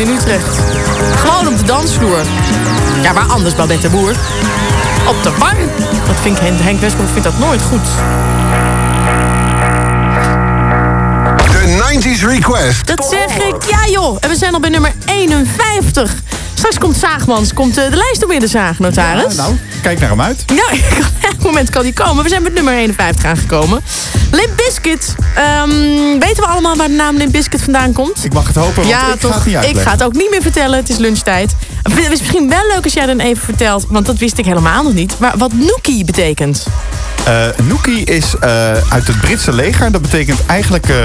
in Utrecht. Gewoon op de dansvloer. Ja, waar anders Babette Boer? op de wang. Dat vind ik, Henk- Henk Westbroek vindt dat nooit goed. De 90s Request. Dat zeg ik, ja joh. En we zijn al bij nummer 51. Straks komt Zaagmans, komt eh, de lijst om in de zaag, notaris. Ja, nou, kijk naar hem uit. Ja, elk moment kan die komen. We zijn met nummer 51 aangekomen. Bizkit. Ehm, weten we allemaal waar de naam Limp Bizkit vandaan komt? Ik mag het hopen, want ja, ik toch. ga het niet ik uitleggen. ga het ook niet meer vertellen. Het is lunchtijd. Het is misschien wel leuk als jij dan even vertelt, want dat wist ik helemaal nog niet. Maar wat Nookie betekent. Eh Nookie is eh, uit het Britse leger. Dat betekent eigenlijk eh,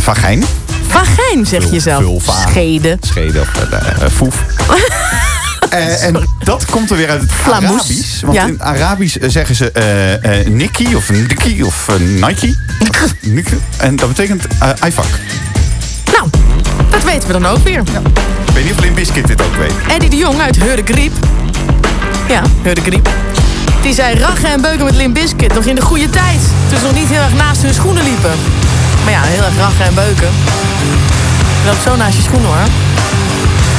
vagijn. Vagijn, zeg je zelf. vulva. Schede. Schede of foef. En dat komt er weer uit het Flamoes. Arabisch. Want Ja. in het Arabisch zeggen ze eh Nikki of Nikki of Nike. Nike. En dat betekent iVak. Nou, dat weten we dan ook weer. Ik weet niet of Limp Bizkit dit ook weet. Eddie de Jong uit Heurde Griep. Ja, Heurde Griep. Die zei rachen en beuken met Limp Bizkit nog in de goede tijd. Toen ze nog niet heel erg naast hun schoenen liepen. Maar ja, heel erg rachen en beuken. Je loopt zo naast je schoenen hoor.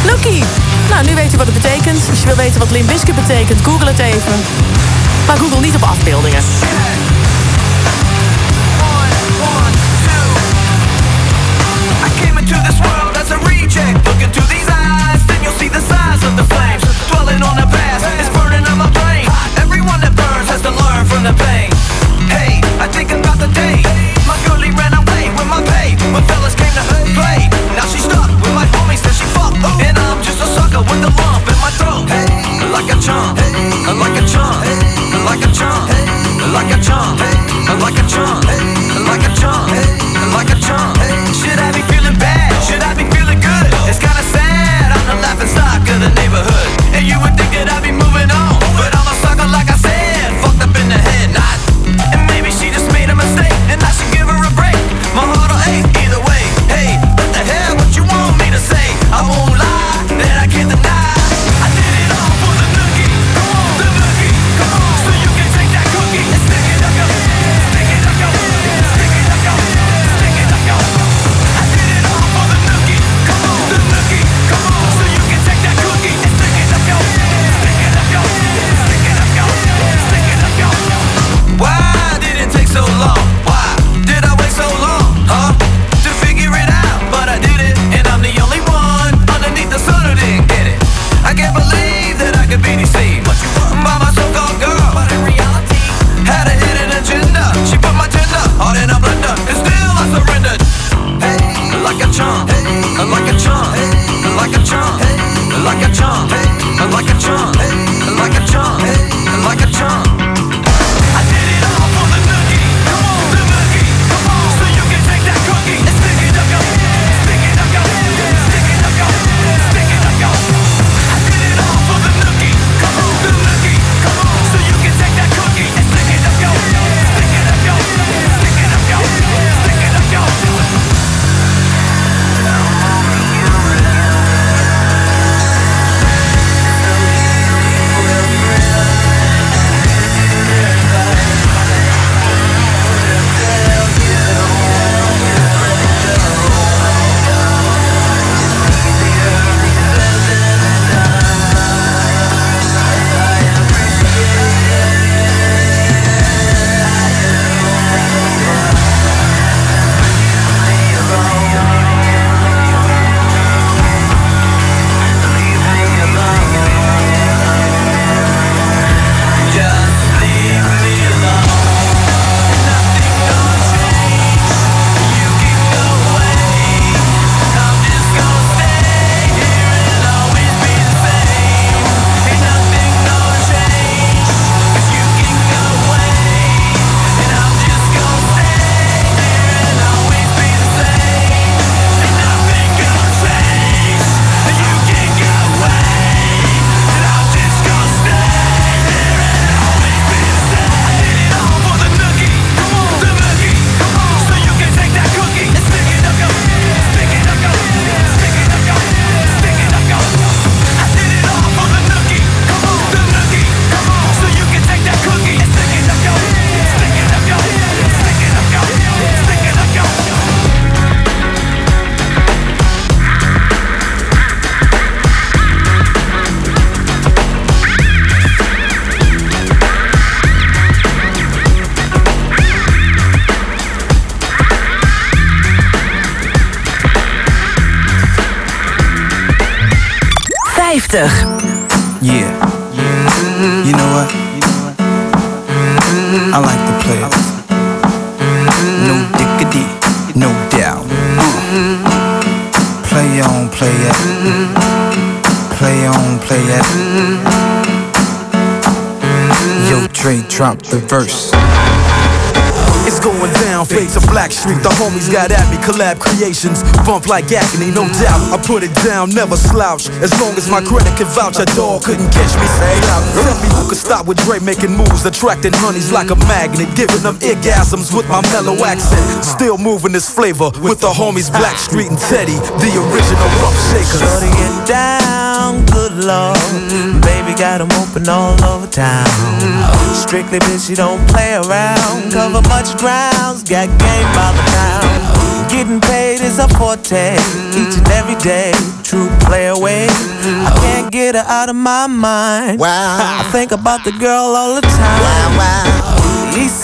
Nookie. Nou, nu weet je wat het betekent. Als je wil weten wat Limp Bizkit betekent, google het even. Maar google niet op afbeeldingen. Of the flames. Dwelling on the past, 50. Yeah. You know what? I like the players. No diggity, no doubt. Play on, play it. Play on, play it. Yo, Dre, drop the verse. It's going down, face of Black Street. The homies got at me, collab creations. Bump like agony, no doubt. I put it down, never slouch. As long as my credit can vouch, a dog couldn't catch me. Say out. Tell me who could stop with Dre making moves, attracting honeys like a magnet, giving them orgasms with my mellow accent. Still moving this flavor with the homies Black Street and Teddy, the original rough shakers. Shorty get down, good lord. Got 'em open all over town. Strictly bitch, she don't play around. Cover much grounds, got game by the pound. Getting paid is a forte, each and every day. True play away. I can't get her out of my mind. Wow. I think about the girl all the time. Wow, wow. East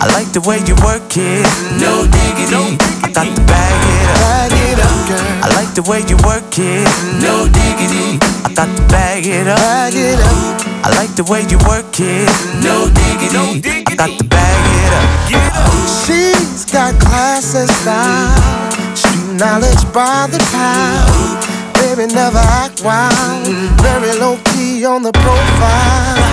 I like the way you work it, no diggity. I got to bag it up. Bag it up, girl. I like the way you work it, no diggity. I got to bag it up. Bag it up. I like the way you work it, no diggity. I got to bag it up. She's got class and style, street knowledge by the pound. Baby, never act wild, very low key on the profile.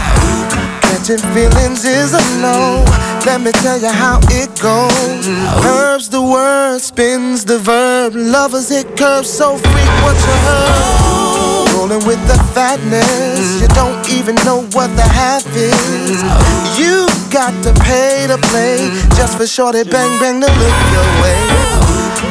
Catching feelings is a no. Let me tell you how it goes. Curves the word, spins the verb. Lovers hit curves so heard. Rolling with the fatness, you don't even know what the half is. You got to pay to play just for shorty bang bang to look your way.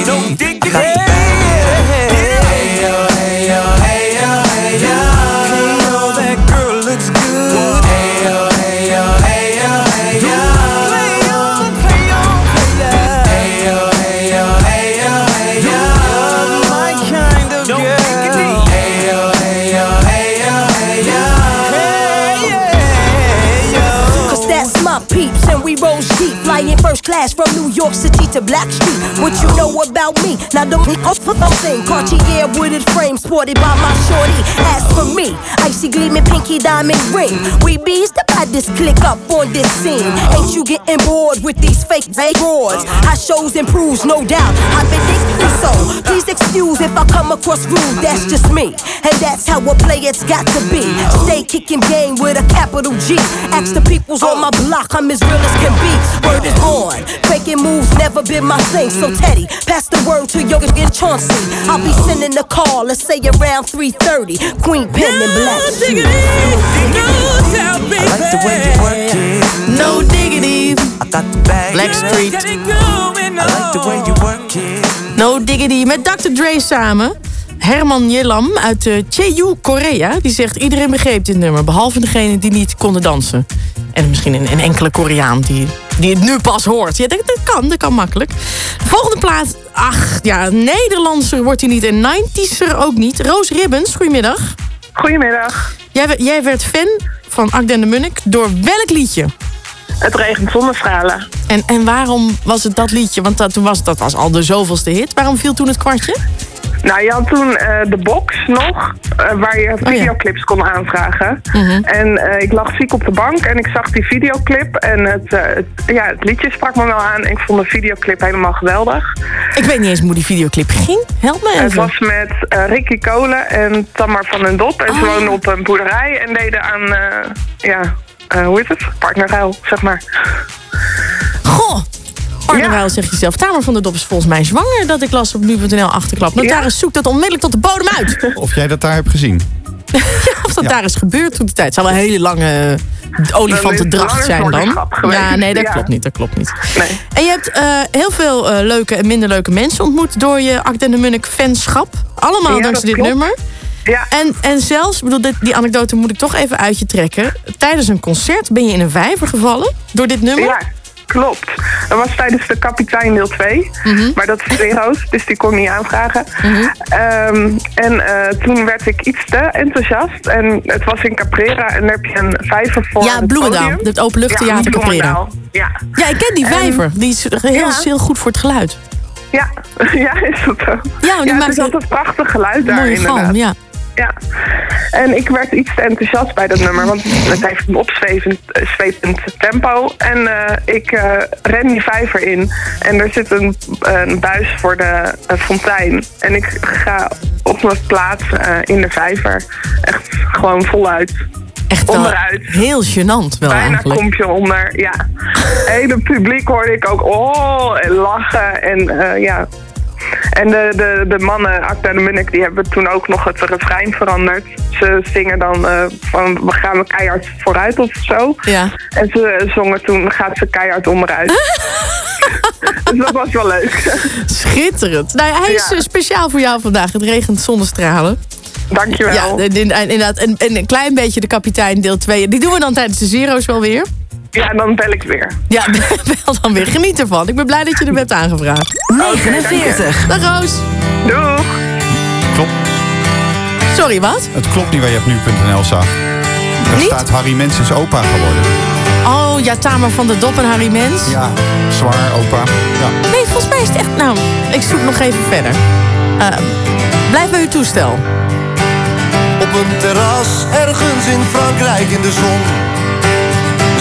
I got to bag it Class from New York City to Black Street. What you know about me? Now don't off for thing Cartier wooded frame sported by my shorty. As for me, icy gleaming pinky diamond ring. We bees the baddest click up on this scene. Ain't you getting bored with these fake broads? Our shows improves, no doubt I've been thinking so. Please excuse if I come across rude, that's just me. And that's how a player's got to be. Stay kicking game with a capital G. Ask the peoples on my block, I'm as real as can be. Word is born, faking moves never been my thing So Teddy, pass the word to your get Chauncey I'll be sending a call, let's say around 3.30 Queen Pen and Black Sheep. I like the way you work it, No diggity. I got the bag. Black Street. I like the way you oh. work it. No Diggity met Dr. Dre samen. Herman Yelam uit uh, Jeju, Korea. Die zegt iedereen begreep dit nummer. Behalve degene die niet konden dansen. En misschien een, een enkele Koreaan die, die het nu pas hoort. Ja, dat, dat kan, dat kan makkelijk. De volgende plaat. Ach, ja, Nederlandser wordt hij niet. En 90s ook niet. Roos Ribbens, goedemiddag. Goedemiddag. Jij, werd- jij werd fan van Akde en de Munnik. Door welk liedje? Het regent zonnestralen. En, en waarom was het dat liedje? Want dat, toen was, dat was al de zoveelste hit. Waarom viel toen het kwartje? Nou, je had toen eh, de box nog, eh, waar je videoclips kon aanvragen. En eh, ik lag ziek op de bank en ik zag die videoclip. En het, het, ja, het liedje sprak me wel aan. Ik vond de videoclip helemaal geweldig. Ik weet niet eens hoe die videoclip ging. Help me even. Het was met Ricky Kolen en Tamar van den Dop. En ze Oh. woonden op een boerderij en deden aan, ja, hoe heet het? Partnerruil, zeg maar. Goh! Partnerruil zeg je zelf. Tamer van der Dop is volgens mij zwanger... dat ik las op nu.nl achterklap. Notaris zoekt dat onmiddellijk tot de bodem uit. Of jij dat daar hebt gezien? of dat daar is gebeurd toen de tijd. Het zal wel een hele lange olifantendracht zijn dan. Ja, nee, dat Ja. klopt niet. Dat klopt niet. En je hebt eh, heel veel eh, leuke en minder leuke mensen ontmoet... door je Akte en de Munnik fanschap. Allemaal Ja, dankzij dit klopt. nummer. Ja. En, en zelfs, bedoel, dit, die anekdote moet ik toch even uit je trekken. Tijdens een concert ben je in een vijver gevallen door dit nummer. Ja, klopt. Dat was tijdens de kapitein deel 2. Mhm. Maar dat is tweeroos, dus die kon niet aanvragen. Ehm, en eh, toen werd ik iets te enthousiast. En het was in Caprera en daar heb je een vijver voor Ja, het Bloemendaal. podium. Het openluchttheater Ja, Caprera. Ja. Ja, ik ken die En- vijver. Die is heel, Ja. heel goed voor het geluid. Ja, ja is dat zo? Ja, die het maakt is altijd prachtig geluid daar mooie inderdaad. galm, ja. Ja, en ik werd iets te enthousiast bij dat nummer, want het heeft een opzwevend eh, zwepend tempo. En eh, ik eh, ren die vijver in en er zit een, een buis voor de fontein. En ik ga op mijn plaats in de vijver echt gewoon voluit. Echt onderuit. heel gênant wel Bijna eigenlijk. komt je onder, ja. Het hele publiek hoorde ik ook oh en lachen en ja. En de, de, de mannen, Acta de Munnik, die hebben toen ook nog het refrein veranderd. Ze zingen dan eh, van we gaan keihard vooruit of zo. Ja. En ze zongen toen gaat ze keihard onderuit. dus dat was wel leuk. Schitterend. Nou, hij is Ja. eh, speciaal voor jou vandaag. Het regent zonnestralen. Dankjewel. Ja, en- en- en inderdaad. En, en een klein beetje de kapitein deel 2. Die doen we dan tijdens de Zero's wel weer. Ja, dan bel ik weer. Ja, bel dan weer. Geniet ervan. Ik ben blij dat je hem hebt aangevraagd. 49. Dag Roos. Doeg. Klopt. Sorry, wat? Het klopt niet waar je op nu.nl zag. Er Niet? staat Harry Mens is opa geworden. Oh, ja, Tamer van der Dop en Harry Mens. Ja, zwaar opa. Ja. Nee, volgens mij is het echt... Nou, ik zoek nog even verder. Eh, blijf bij uw toestel. Op een terras ergens in Frankrijk in de zon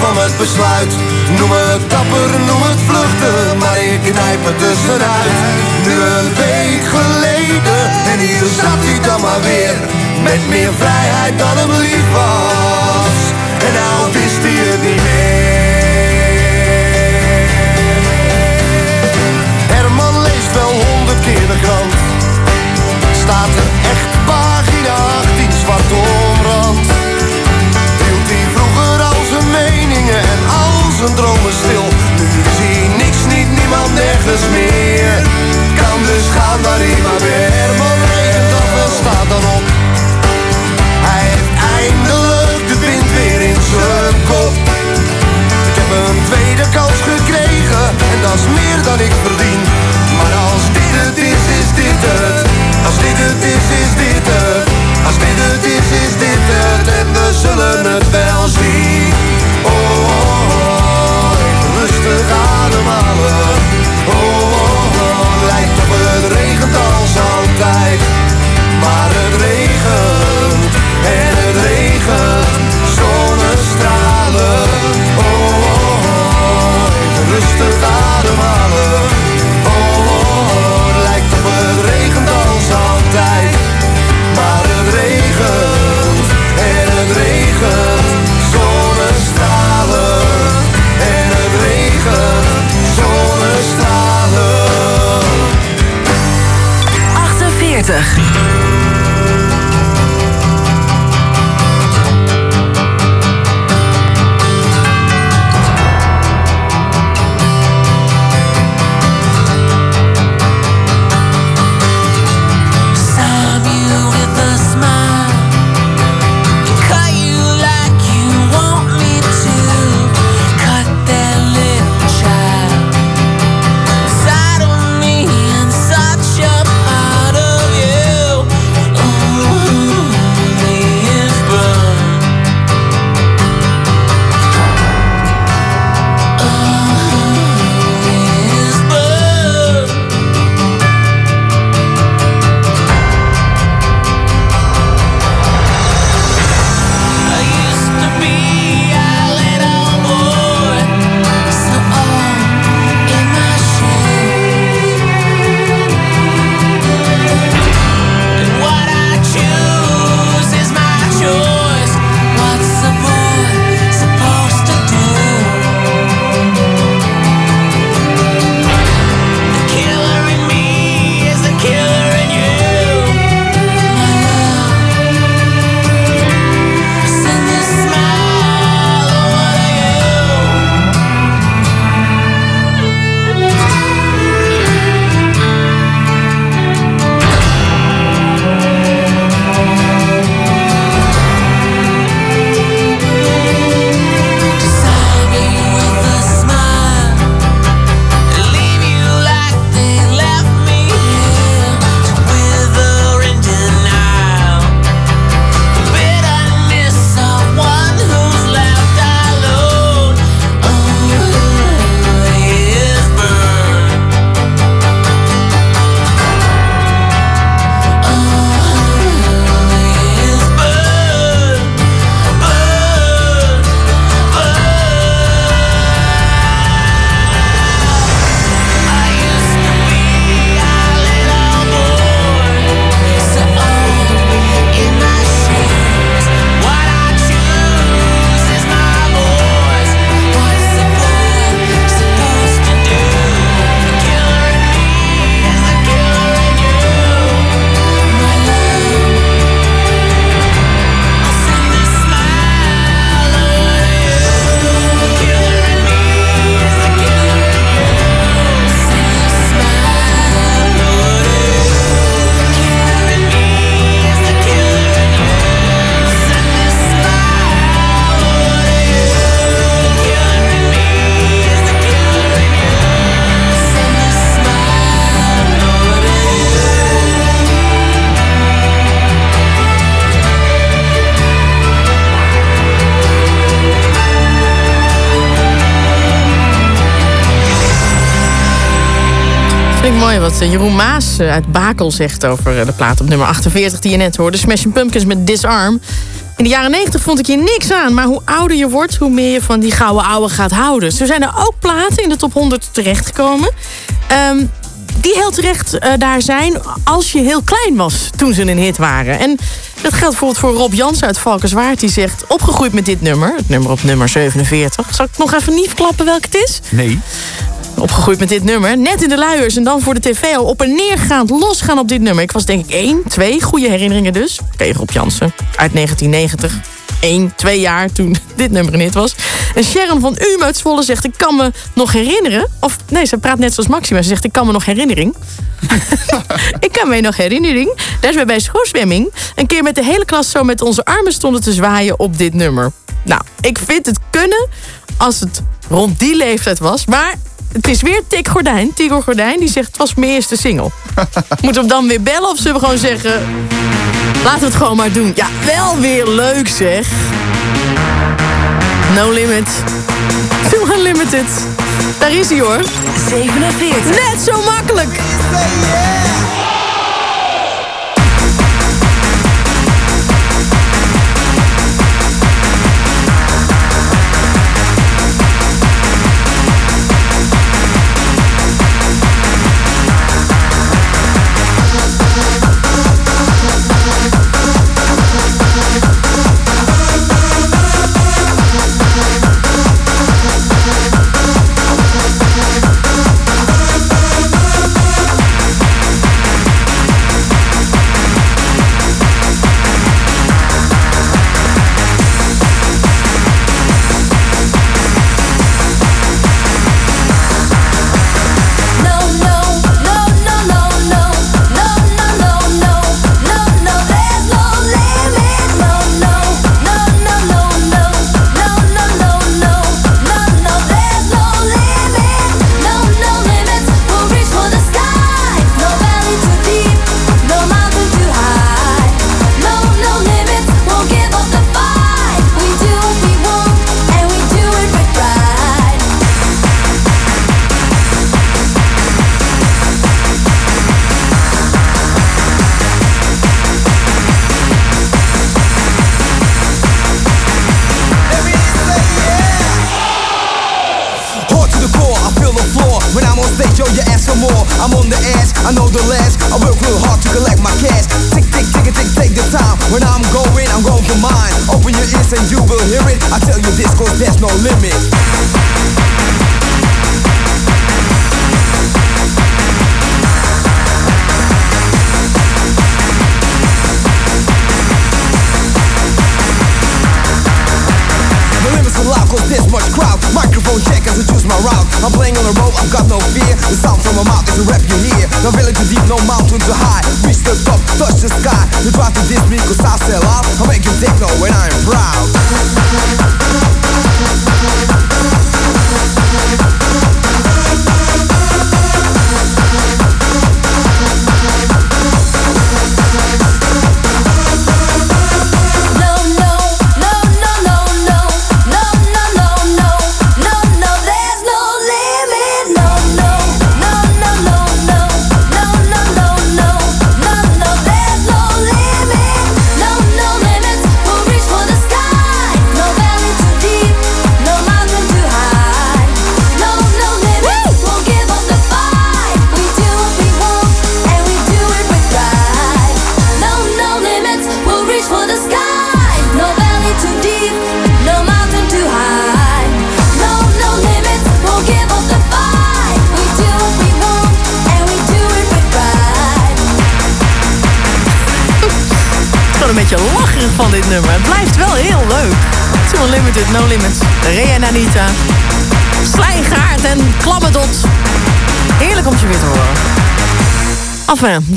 kwam het besluit. Noem het dapper, noem het vluchten, maar ik knijp het tussenuit. Nu een week geleden en hier zat hij dan maar weer. Met meer vrijheid dan hem lief was. En nou wist hij het niet meer. Herman leest wel honderd keer de krant. Staat er echt pagina zijn dromen stil. Nu is hij niks, niet niemand, nergens meer. Kan dus gaan waar hij maar weer. Herman regent af en staat dan op. Hij heeft eindelijk de wind weer in zijn kop. Ik heb een tweede kans gekregen en dat is meer dan ik verdien. Maar als dit het is, is dit het. Als dit het is, is dit het. Als dit het is, is dit het. En we zullen het wel zien. Even 60. Uit Bakel zegt over eh, de plaat op nummer 48 die je net hoorde. Smashing Pumpkins met Disarm. In de jaren 90 vond ik hier niks aan. Maar hoe ouder je wordt, hoe meer je van die gouden ouwe gaat houden. Zo zijn er ook platen in de top 100 terechtgekomen. Ehm, die heel terecht eh, daar zijn als je heel klein was toen ze een hit waren. En dat geldt bijvoorbeeld voor Rob Jans uit Valkenswaard. Die zegt, opgegroeid met dit nummer, het nummer op nummer 47. Zal ik nog even niet verklappen welk het is? Nee. Opgegroeid met dit nummer. Net in de luiers en dan voor de tv al op en neergaand losgaan op dit nummer. Ik was denk ik één, twee goede herinneringen dus. Oké, Rob Jansen uit 1990. Eén, twee jaar toen dit nummer in was. En Sharon van Zwolle zegt... ik kan me nog herinneren... of nee, ze praat net zoals Maxima. Ze zegt ik kan me nog herinnering. ik kan me nog herinnering. Dat is we bij schoolzwemming... een keer met de hele klas zo met onze armen stonden te zwaaien op dit nummer. Nou, ik vind het kunnen als het rond die leeftijd was. Maar het is weer Tik Gordijn, Tigor Gordijn. Die zegt het was mijn eerste single. Moeten we hem dan weer bellen of zullen we gewoon zeggen... Laten we het gewoon maar doen. Ja, wel weer leuk zeg. No limit. Too unlimited. Daar is hij hoor. 47. Net zo makkelijk.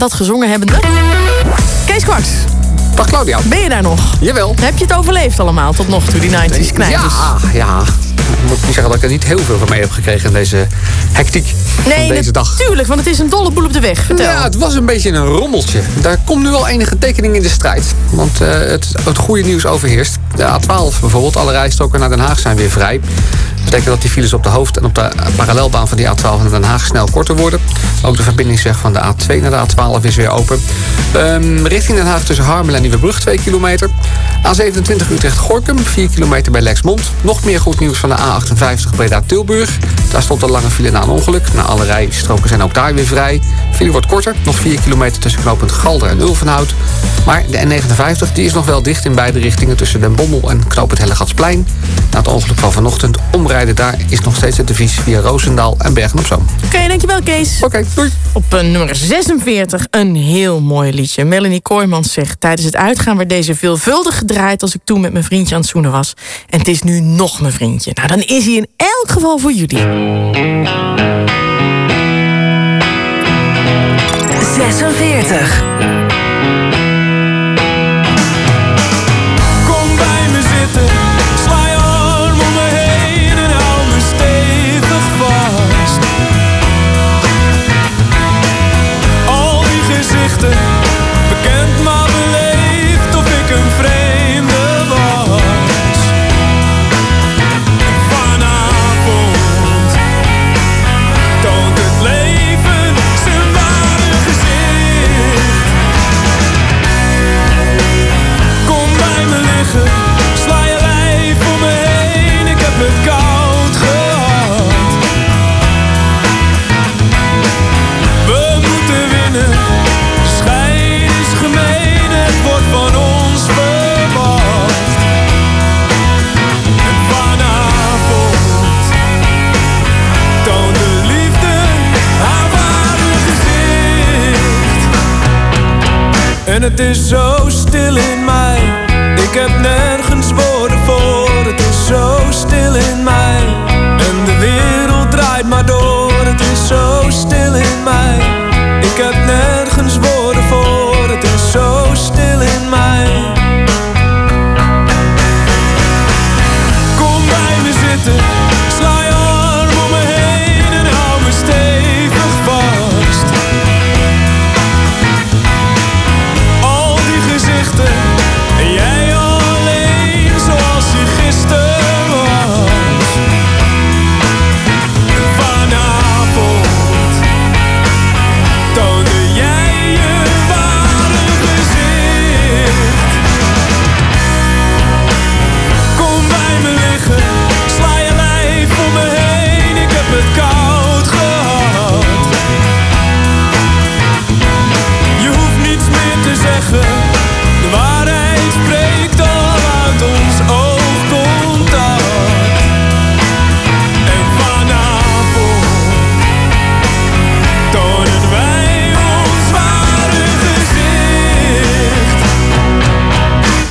Dat gezongen hebbende. Kees Kwaks. Dag Claudia. Ben je daar nog? Jawel. Heb je het overleefd allemaal tot nog toe, die 90s knijpers? Ja, ja. Ik moet niet zeggen dat ik er niet heel veel van mee heb gekregen in deze hectiek Nee, van deze dag. natuurlijk, want het is een dolle boel op de weg. Vertel. Ja, het was een beetje een rommeltje. Daar komt nu al enige tekening in de strijd. Want eh, het, het goede nieuws overheerst. De A12 bijvoorbeeld, alle rijstroken naar Den Haag zijn weer vrij. Dat die files op de hoofd- en op de parallelbaan van die A12 naar Den Haag snel korter worden. Ook de verbindingsweg van de A2 naar de A12 is weer open. Ehm, richting Den Haag tussen Harmelen en Nieuwebrug 2 kilometer. A27 Utrecht-Gorkum, 4 kilometer bij Lexmond. Nog meer goed nieuws van de A58 Breda-Tilburg. Daar stond een lange file na een ongeluk. Na alle rijstroken zijn ook daar weer vrij. De file wordt korter, nog 4 kilometer tussen knooppunt Galder en Ulvenhout. Maar de N59 die is nog wel dicht in beide richtingen tussen Den Bommel en knooppunt Hellegatsplein. Na het ongeluk van vanochtend omrijden daar is nog steeds het devies via Roosendaal en Bergen op Zoom. Oké, dankjewel Kees. Oké, doei. Op eh, nummer 46 een heel mooi liedje. Melanie Kooijmans zegt... tijdens het uitgaan werd deze veelvuldig gedraaid... als ik toen met mijn vriendje aan het zoenen was. En het is nu nog mijn vriendje. Nou, dan is hij in elk geval voor jullie. 46. En het is zo stil in mij. Ik heb nergens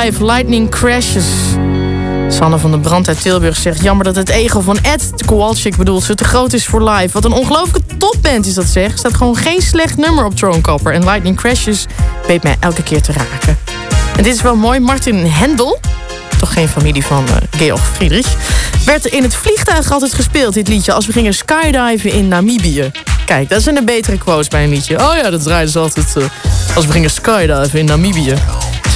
Live Lightning Crashes. Sanne van der Brand uit Tilburg zegt... jammer dat het ego van Ed, Kowalczyk bedoelt ze, te groot is voor live. Wat een ongelooflijke topband is dat zeg. Staat gewoon geen slecht nummer op Thronekopper. En Lightning Crashes weet mij elke keer te raken. En dit is wel mooi. Martin Hendel, toch geen familie van eh, Georg Friedrich... werd in het vliegtuig altijd gespeeld, dit liedje... als we gingen skydiven in Namibië. Kijk, dat zijn de betere quotes bij een liedje. Oh ja, dat draaiden ze altijd eh, als we gingen skydiven in Namibië.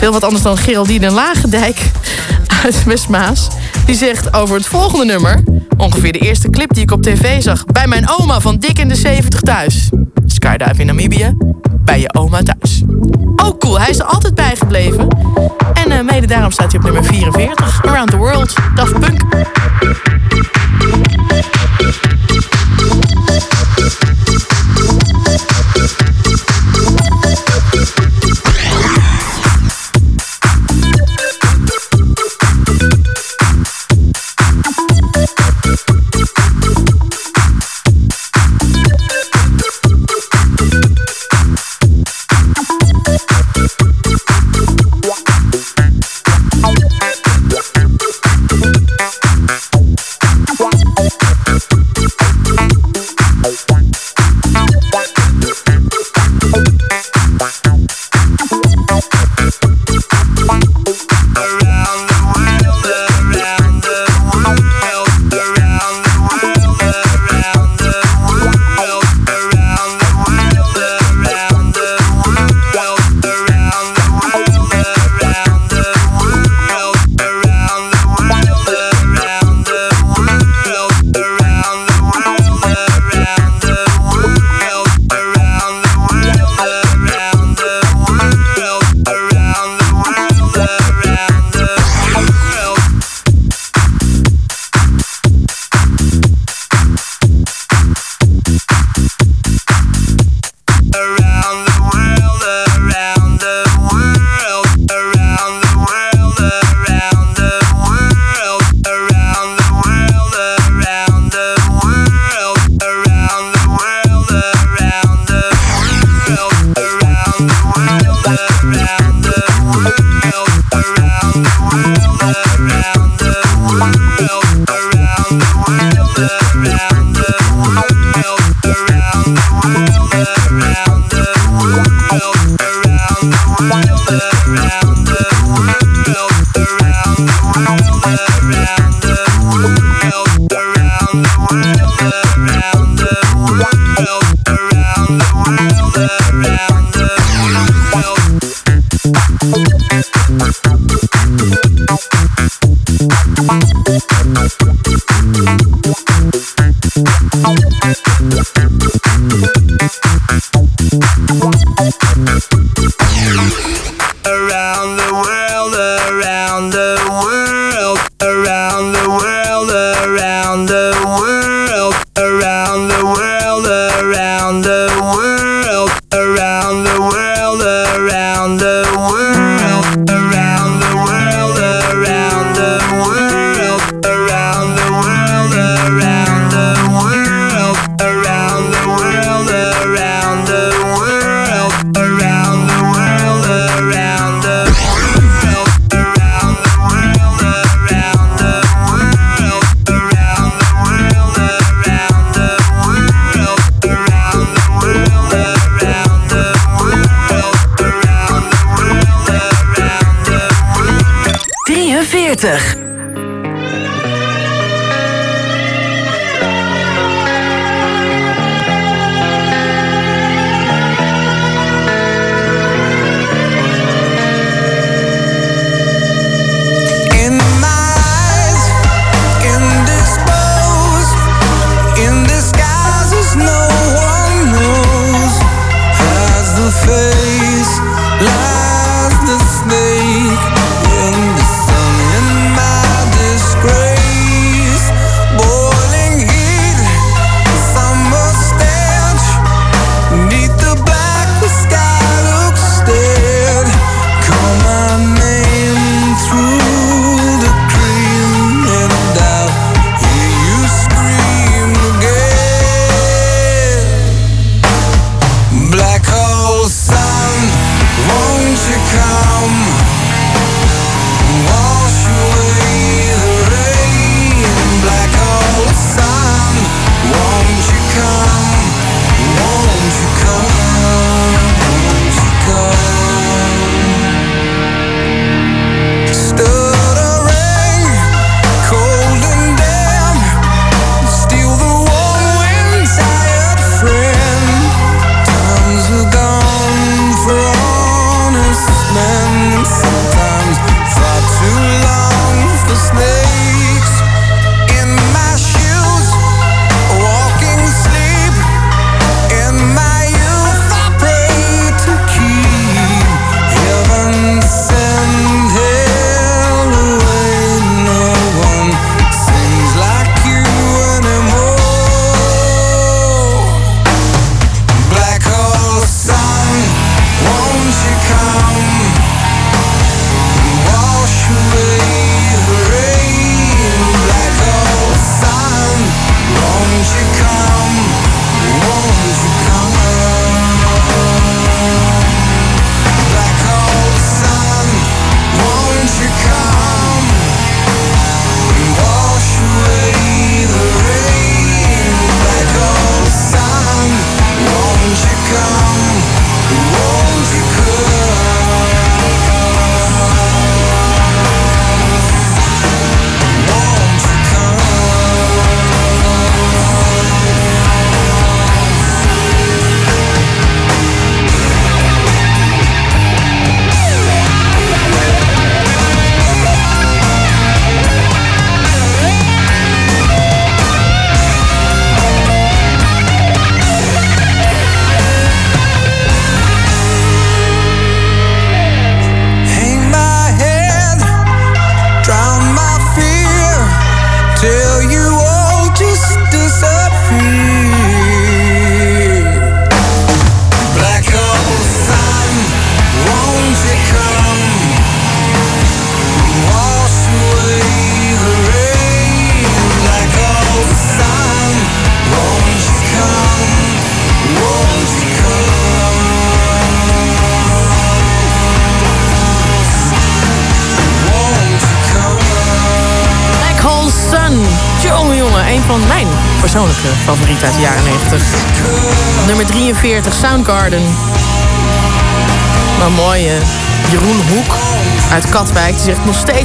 Heel wat anders dan Geraldine Lagendijk uit Westmaas. Die zegt over het volgende nummer... ongeveer de eerste clip die ik op tv zag... bij mijn oma van dik in de 70 thuis. Skydive in Namibië. Bij je oma thuis. Oh cool, hij is er altijd bijgebleven. En eh, mede daarom staat hij op nummer 44. Around the World, Daft Punk.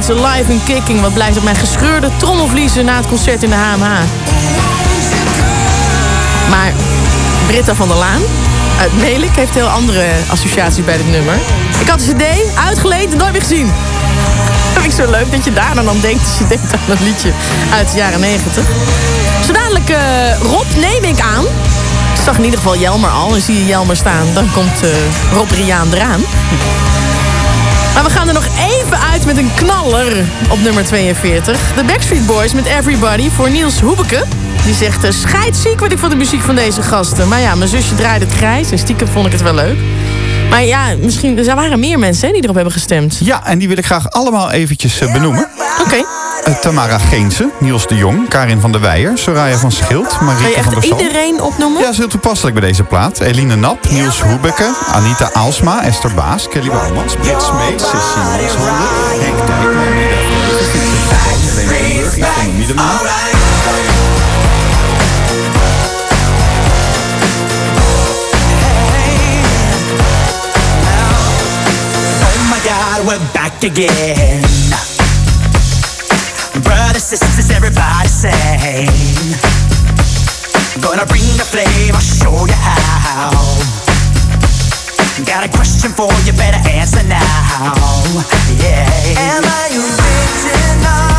Steeds alive en kicking. Wat blijft op mijn gescheurde trommelvliezen na het concert in de HMH. Maar Britta van der Laan uit Melik heeft heel andere associaties bij dit nummer. Ik had de cd uitgeleend en nooit meer gezien. Dat vind ik zo leuk dat je daar dan aan denkt als je denkt aan dat liedje uit de jaren 90. Zo dadelijk eh, Rob neem ik aan. Ik zag in ieder geval Jelmer al. En zie je Jelmer staan, dan komt eh, Rob Riaan eraan. Maar we gaan er nog even uit met een knaller op nummer 42. De Backstreet Boys met Everybody voor Niels Hoebeke. Die zegt, uh, scheidsziek word ik van de muziek van deze gasten. Maar ja, mijn zusje draaide het grijs en stiekem vond ik het wel leuk. Maar ja, misschien, er waren meer mensen hè, die erop hebben gestemd. Ja, en die wil ik graag allemaal eventjes eh, benoemen. Oké. Eh, Tamara Geense, Niels de Jong, Karin van der Weijer, Soraya van Schild, Ga je Marieke van echt der Sal. iedereen opnoemen? Ja, dat is heel toepasselijk bij deze plaat. Eline Nap, Niels Hoebeke, Anita Aalsma, Esther Baas, Kelly Bouwmans, Brit Smeet, Cecile Monshanden, Henk Dijkman, Yvonne Miedema. Oh my god, we're back again. Brothers, sisters, everybody sing. Gonna bring the flame, I'll show you how. Got a question for you, better answer now. Yeah. Am I original?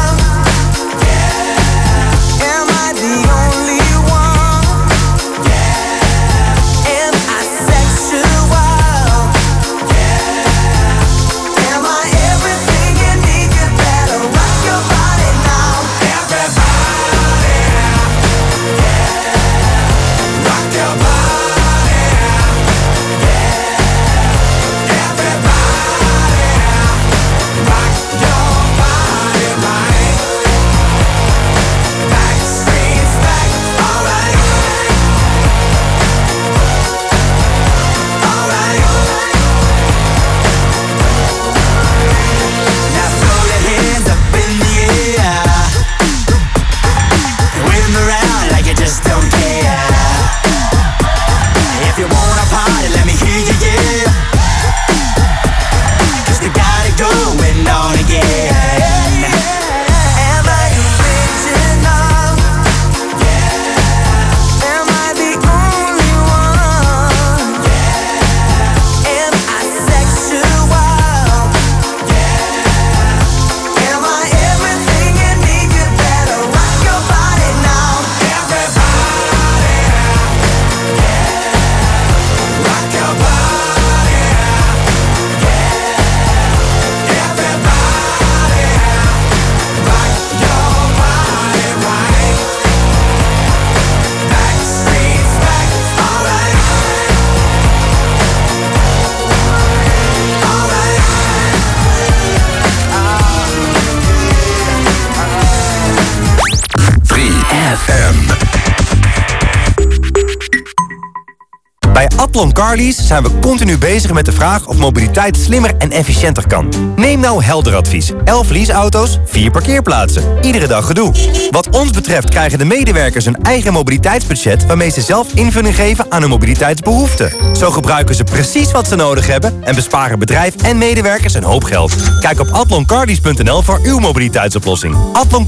Carlies zijn we continu bezig met de vraag of mobiliteit slimmer en efficiënter kan. Neem nou helder advies. 11 leaseauto's, 4 parkeerplaatsen. Iedere dag gedoe. Wat ons betreft krijgen de medewerkers een eigen mobiliteitsbudget... waarmee ze zelf invulling geven aan hun mobiliteitsbehoeften. Zo gebruiken ze precies wat ze nodig hebben... en besparen bedrijf en medewerkers een hoop geld. Kijk op atloncarlies.nl voor uw mobiliteitsoplossing. Atlon.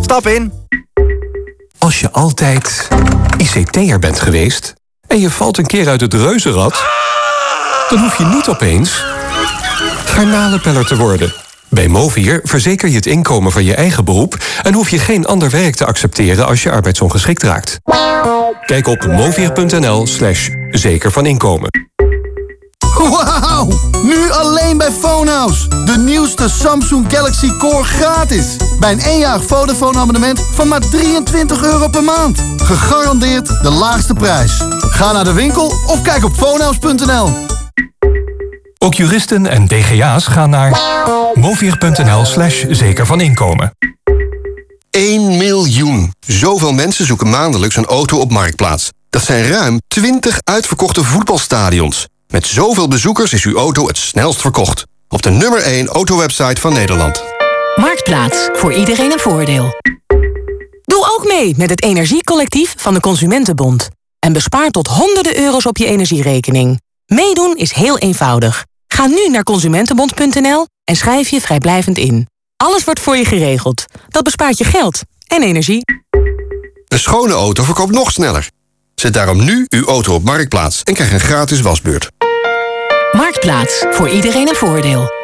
Stap in. Als je altijd ICT'er bent geweest en je valt een keer uit het reuzenrad... dan hoef je niet opeens garnalenpeller te worden. Bij Movier verzeker je het inkomen van je eigen beroep... en hoef je geen ander werk te accepteren als je arbeidsongeschikt raakt. Kijk op movier.nl slash zeker van inkomen. Wauw! Nu alleen bij Phonehouse. De nieuwste Samsung Galaxy Core gratis. Bij een eenjarig Vodafone abonnement van maar 23 euro per maand. Gegarandeerd de laagste prijs. Ga naar de winkel of kijk op phonehouse.nl. Ook juristen en DGA's gaan naar movier.nl slash zeker van inkomen. 1 miljoen. Zoveel mensen zoeken maandelijks een auto op Marktplaats. Dat zijn ruim 20 uitverkochte voetbalstadions. Met zoveel bezoekers is uw auto het snelst verkocht. Op de nummer 1 autowebsite van Nederland. Marktplaats. Voor iedereen een voordeel. Doe ook mee met het Energiecollectief van de Consumentenbond. En bespaar tot honderden euro's op je energierekening. Meedoen is heel eenvoudig. Ga nu naar consumentenbond.nl en schrijf je vrijblijvend in. Alles wordt voor je geregeld. Dat bespaart je geld en energie. Een schone auto verkoopt nog sneller. Zet daarom nu uw auto op Marktplaats en krijg een gratis wasbeurt. Marktplaats. Voor iedereen een voordeel.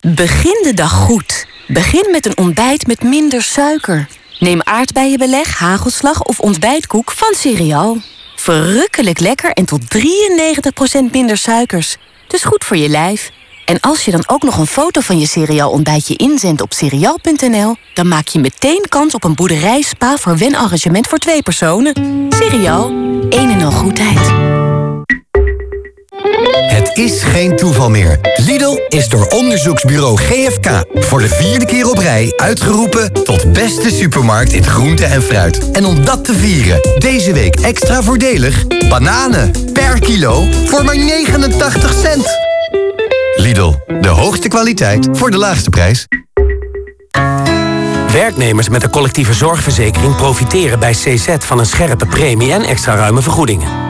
Begin de dag goed. Begin met een ontbijt met minder suiker. Neem aardbeienbeleg, hagelslag of ontbijtkoek van Cereal. Verrukkelijk lekker en tot 93% minder suikers. Dus goed voor je lijf. En als je dan ook nog een foto van je cereal ontbijtje inzendt op cereal.nl... dan maak je meteen kans op een boerderij spa voor wenarrangement voor twee personen. Cereal, een en al goedheid. Het is geen toeval meer. Lidl is door onderzoeksbureau GFK voor de vierde keer op rij uitgeroepen tot beste supermarkt in groente en fruit. En om dat te vieren, deze week extra voordelig bananen per kilo voor maar 89 cent. Lidl, de hoogste kwaliteit voor de laagste prijs. Werknemers met een collectieve zorgverzekering profiteren bij CZ van een scherpe premie en extra ruime vergoedingen.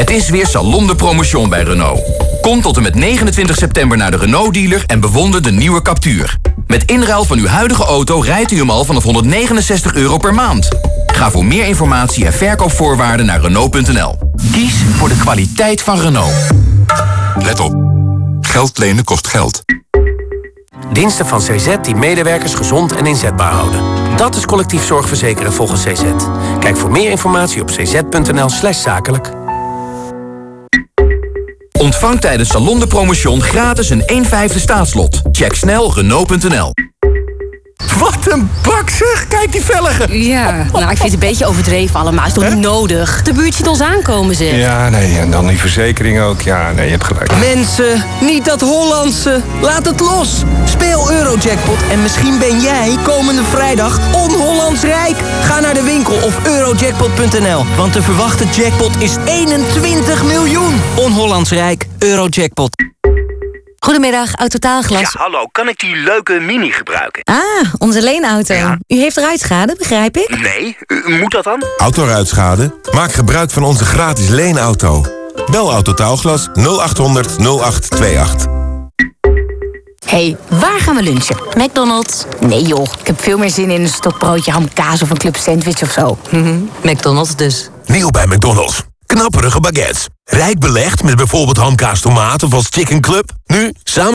Het is weer Salon de Promotion bij Renault. Kom tot en met 29 september naar de Renault-dealer en bewonder de nieuwe Captur. Met inruil van uw huidige auto rijdt u hem al vanaf 169 euro per maand. Ga voor meer informatie en verkoopvoorwaarden naar Renault.nl. Kies voor de kwaliteit van Renault. Let op. Geld lenen kost geld. Diensten van CZ die medewerkers gezond en inzetbaar houden. Dat is collectief zorgverzekeren volgens CZ. Kijk voor meer informatie op cz.nl slash zakelijk. Ontvang tijdens Salon de Promotion gratis een 1 vijfde staatslot. Check snel Renault.nl. Wat een bak zeg! Kijk die velgen! Ja, nou ik vind het een beetje overdreven allemaal. Is toch niet nodig? De buurt ziet ons aankomen zeg. Ja, nee, en dan die verzekering ook. Ja, nee, je hebt gelijk. Mensen, niet dat Hollandse. Laat het los. Speel Eurojackpot en misschien ben jij komende vrijdag on-Hollands rijk. Ga naar de winkel of eurojackpot.nl. Want de verwachte jackpot is 21 miljoen. On-Hollands rijk. Eurojackpot. Goedemiddag, Autotaalglas. Ja, hallo. Kan ik die leuke mini gebruiken? Ah, onze leenauto. U heeft ruitschade, begrijp ik? Nee, u- moet dat dan? Autoruitschade? Maak gebruik van onze gratis leenauto. Bel Autotaalglas 0800 0828. hey, waar gaan we lunchen? McDonald's? Nee joh, ik heb veel meer zin in een stokbroodje hamkaas of een club sandwich of zo. McDonald's dus. Nieuw bij McDonald's. Knapperige baguettes. Rijk belegd met bijvoorbeeld hamkaas tomaten of als chicken club. Nu samen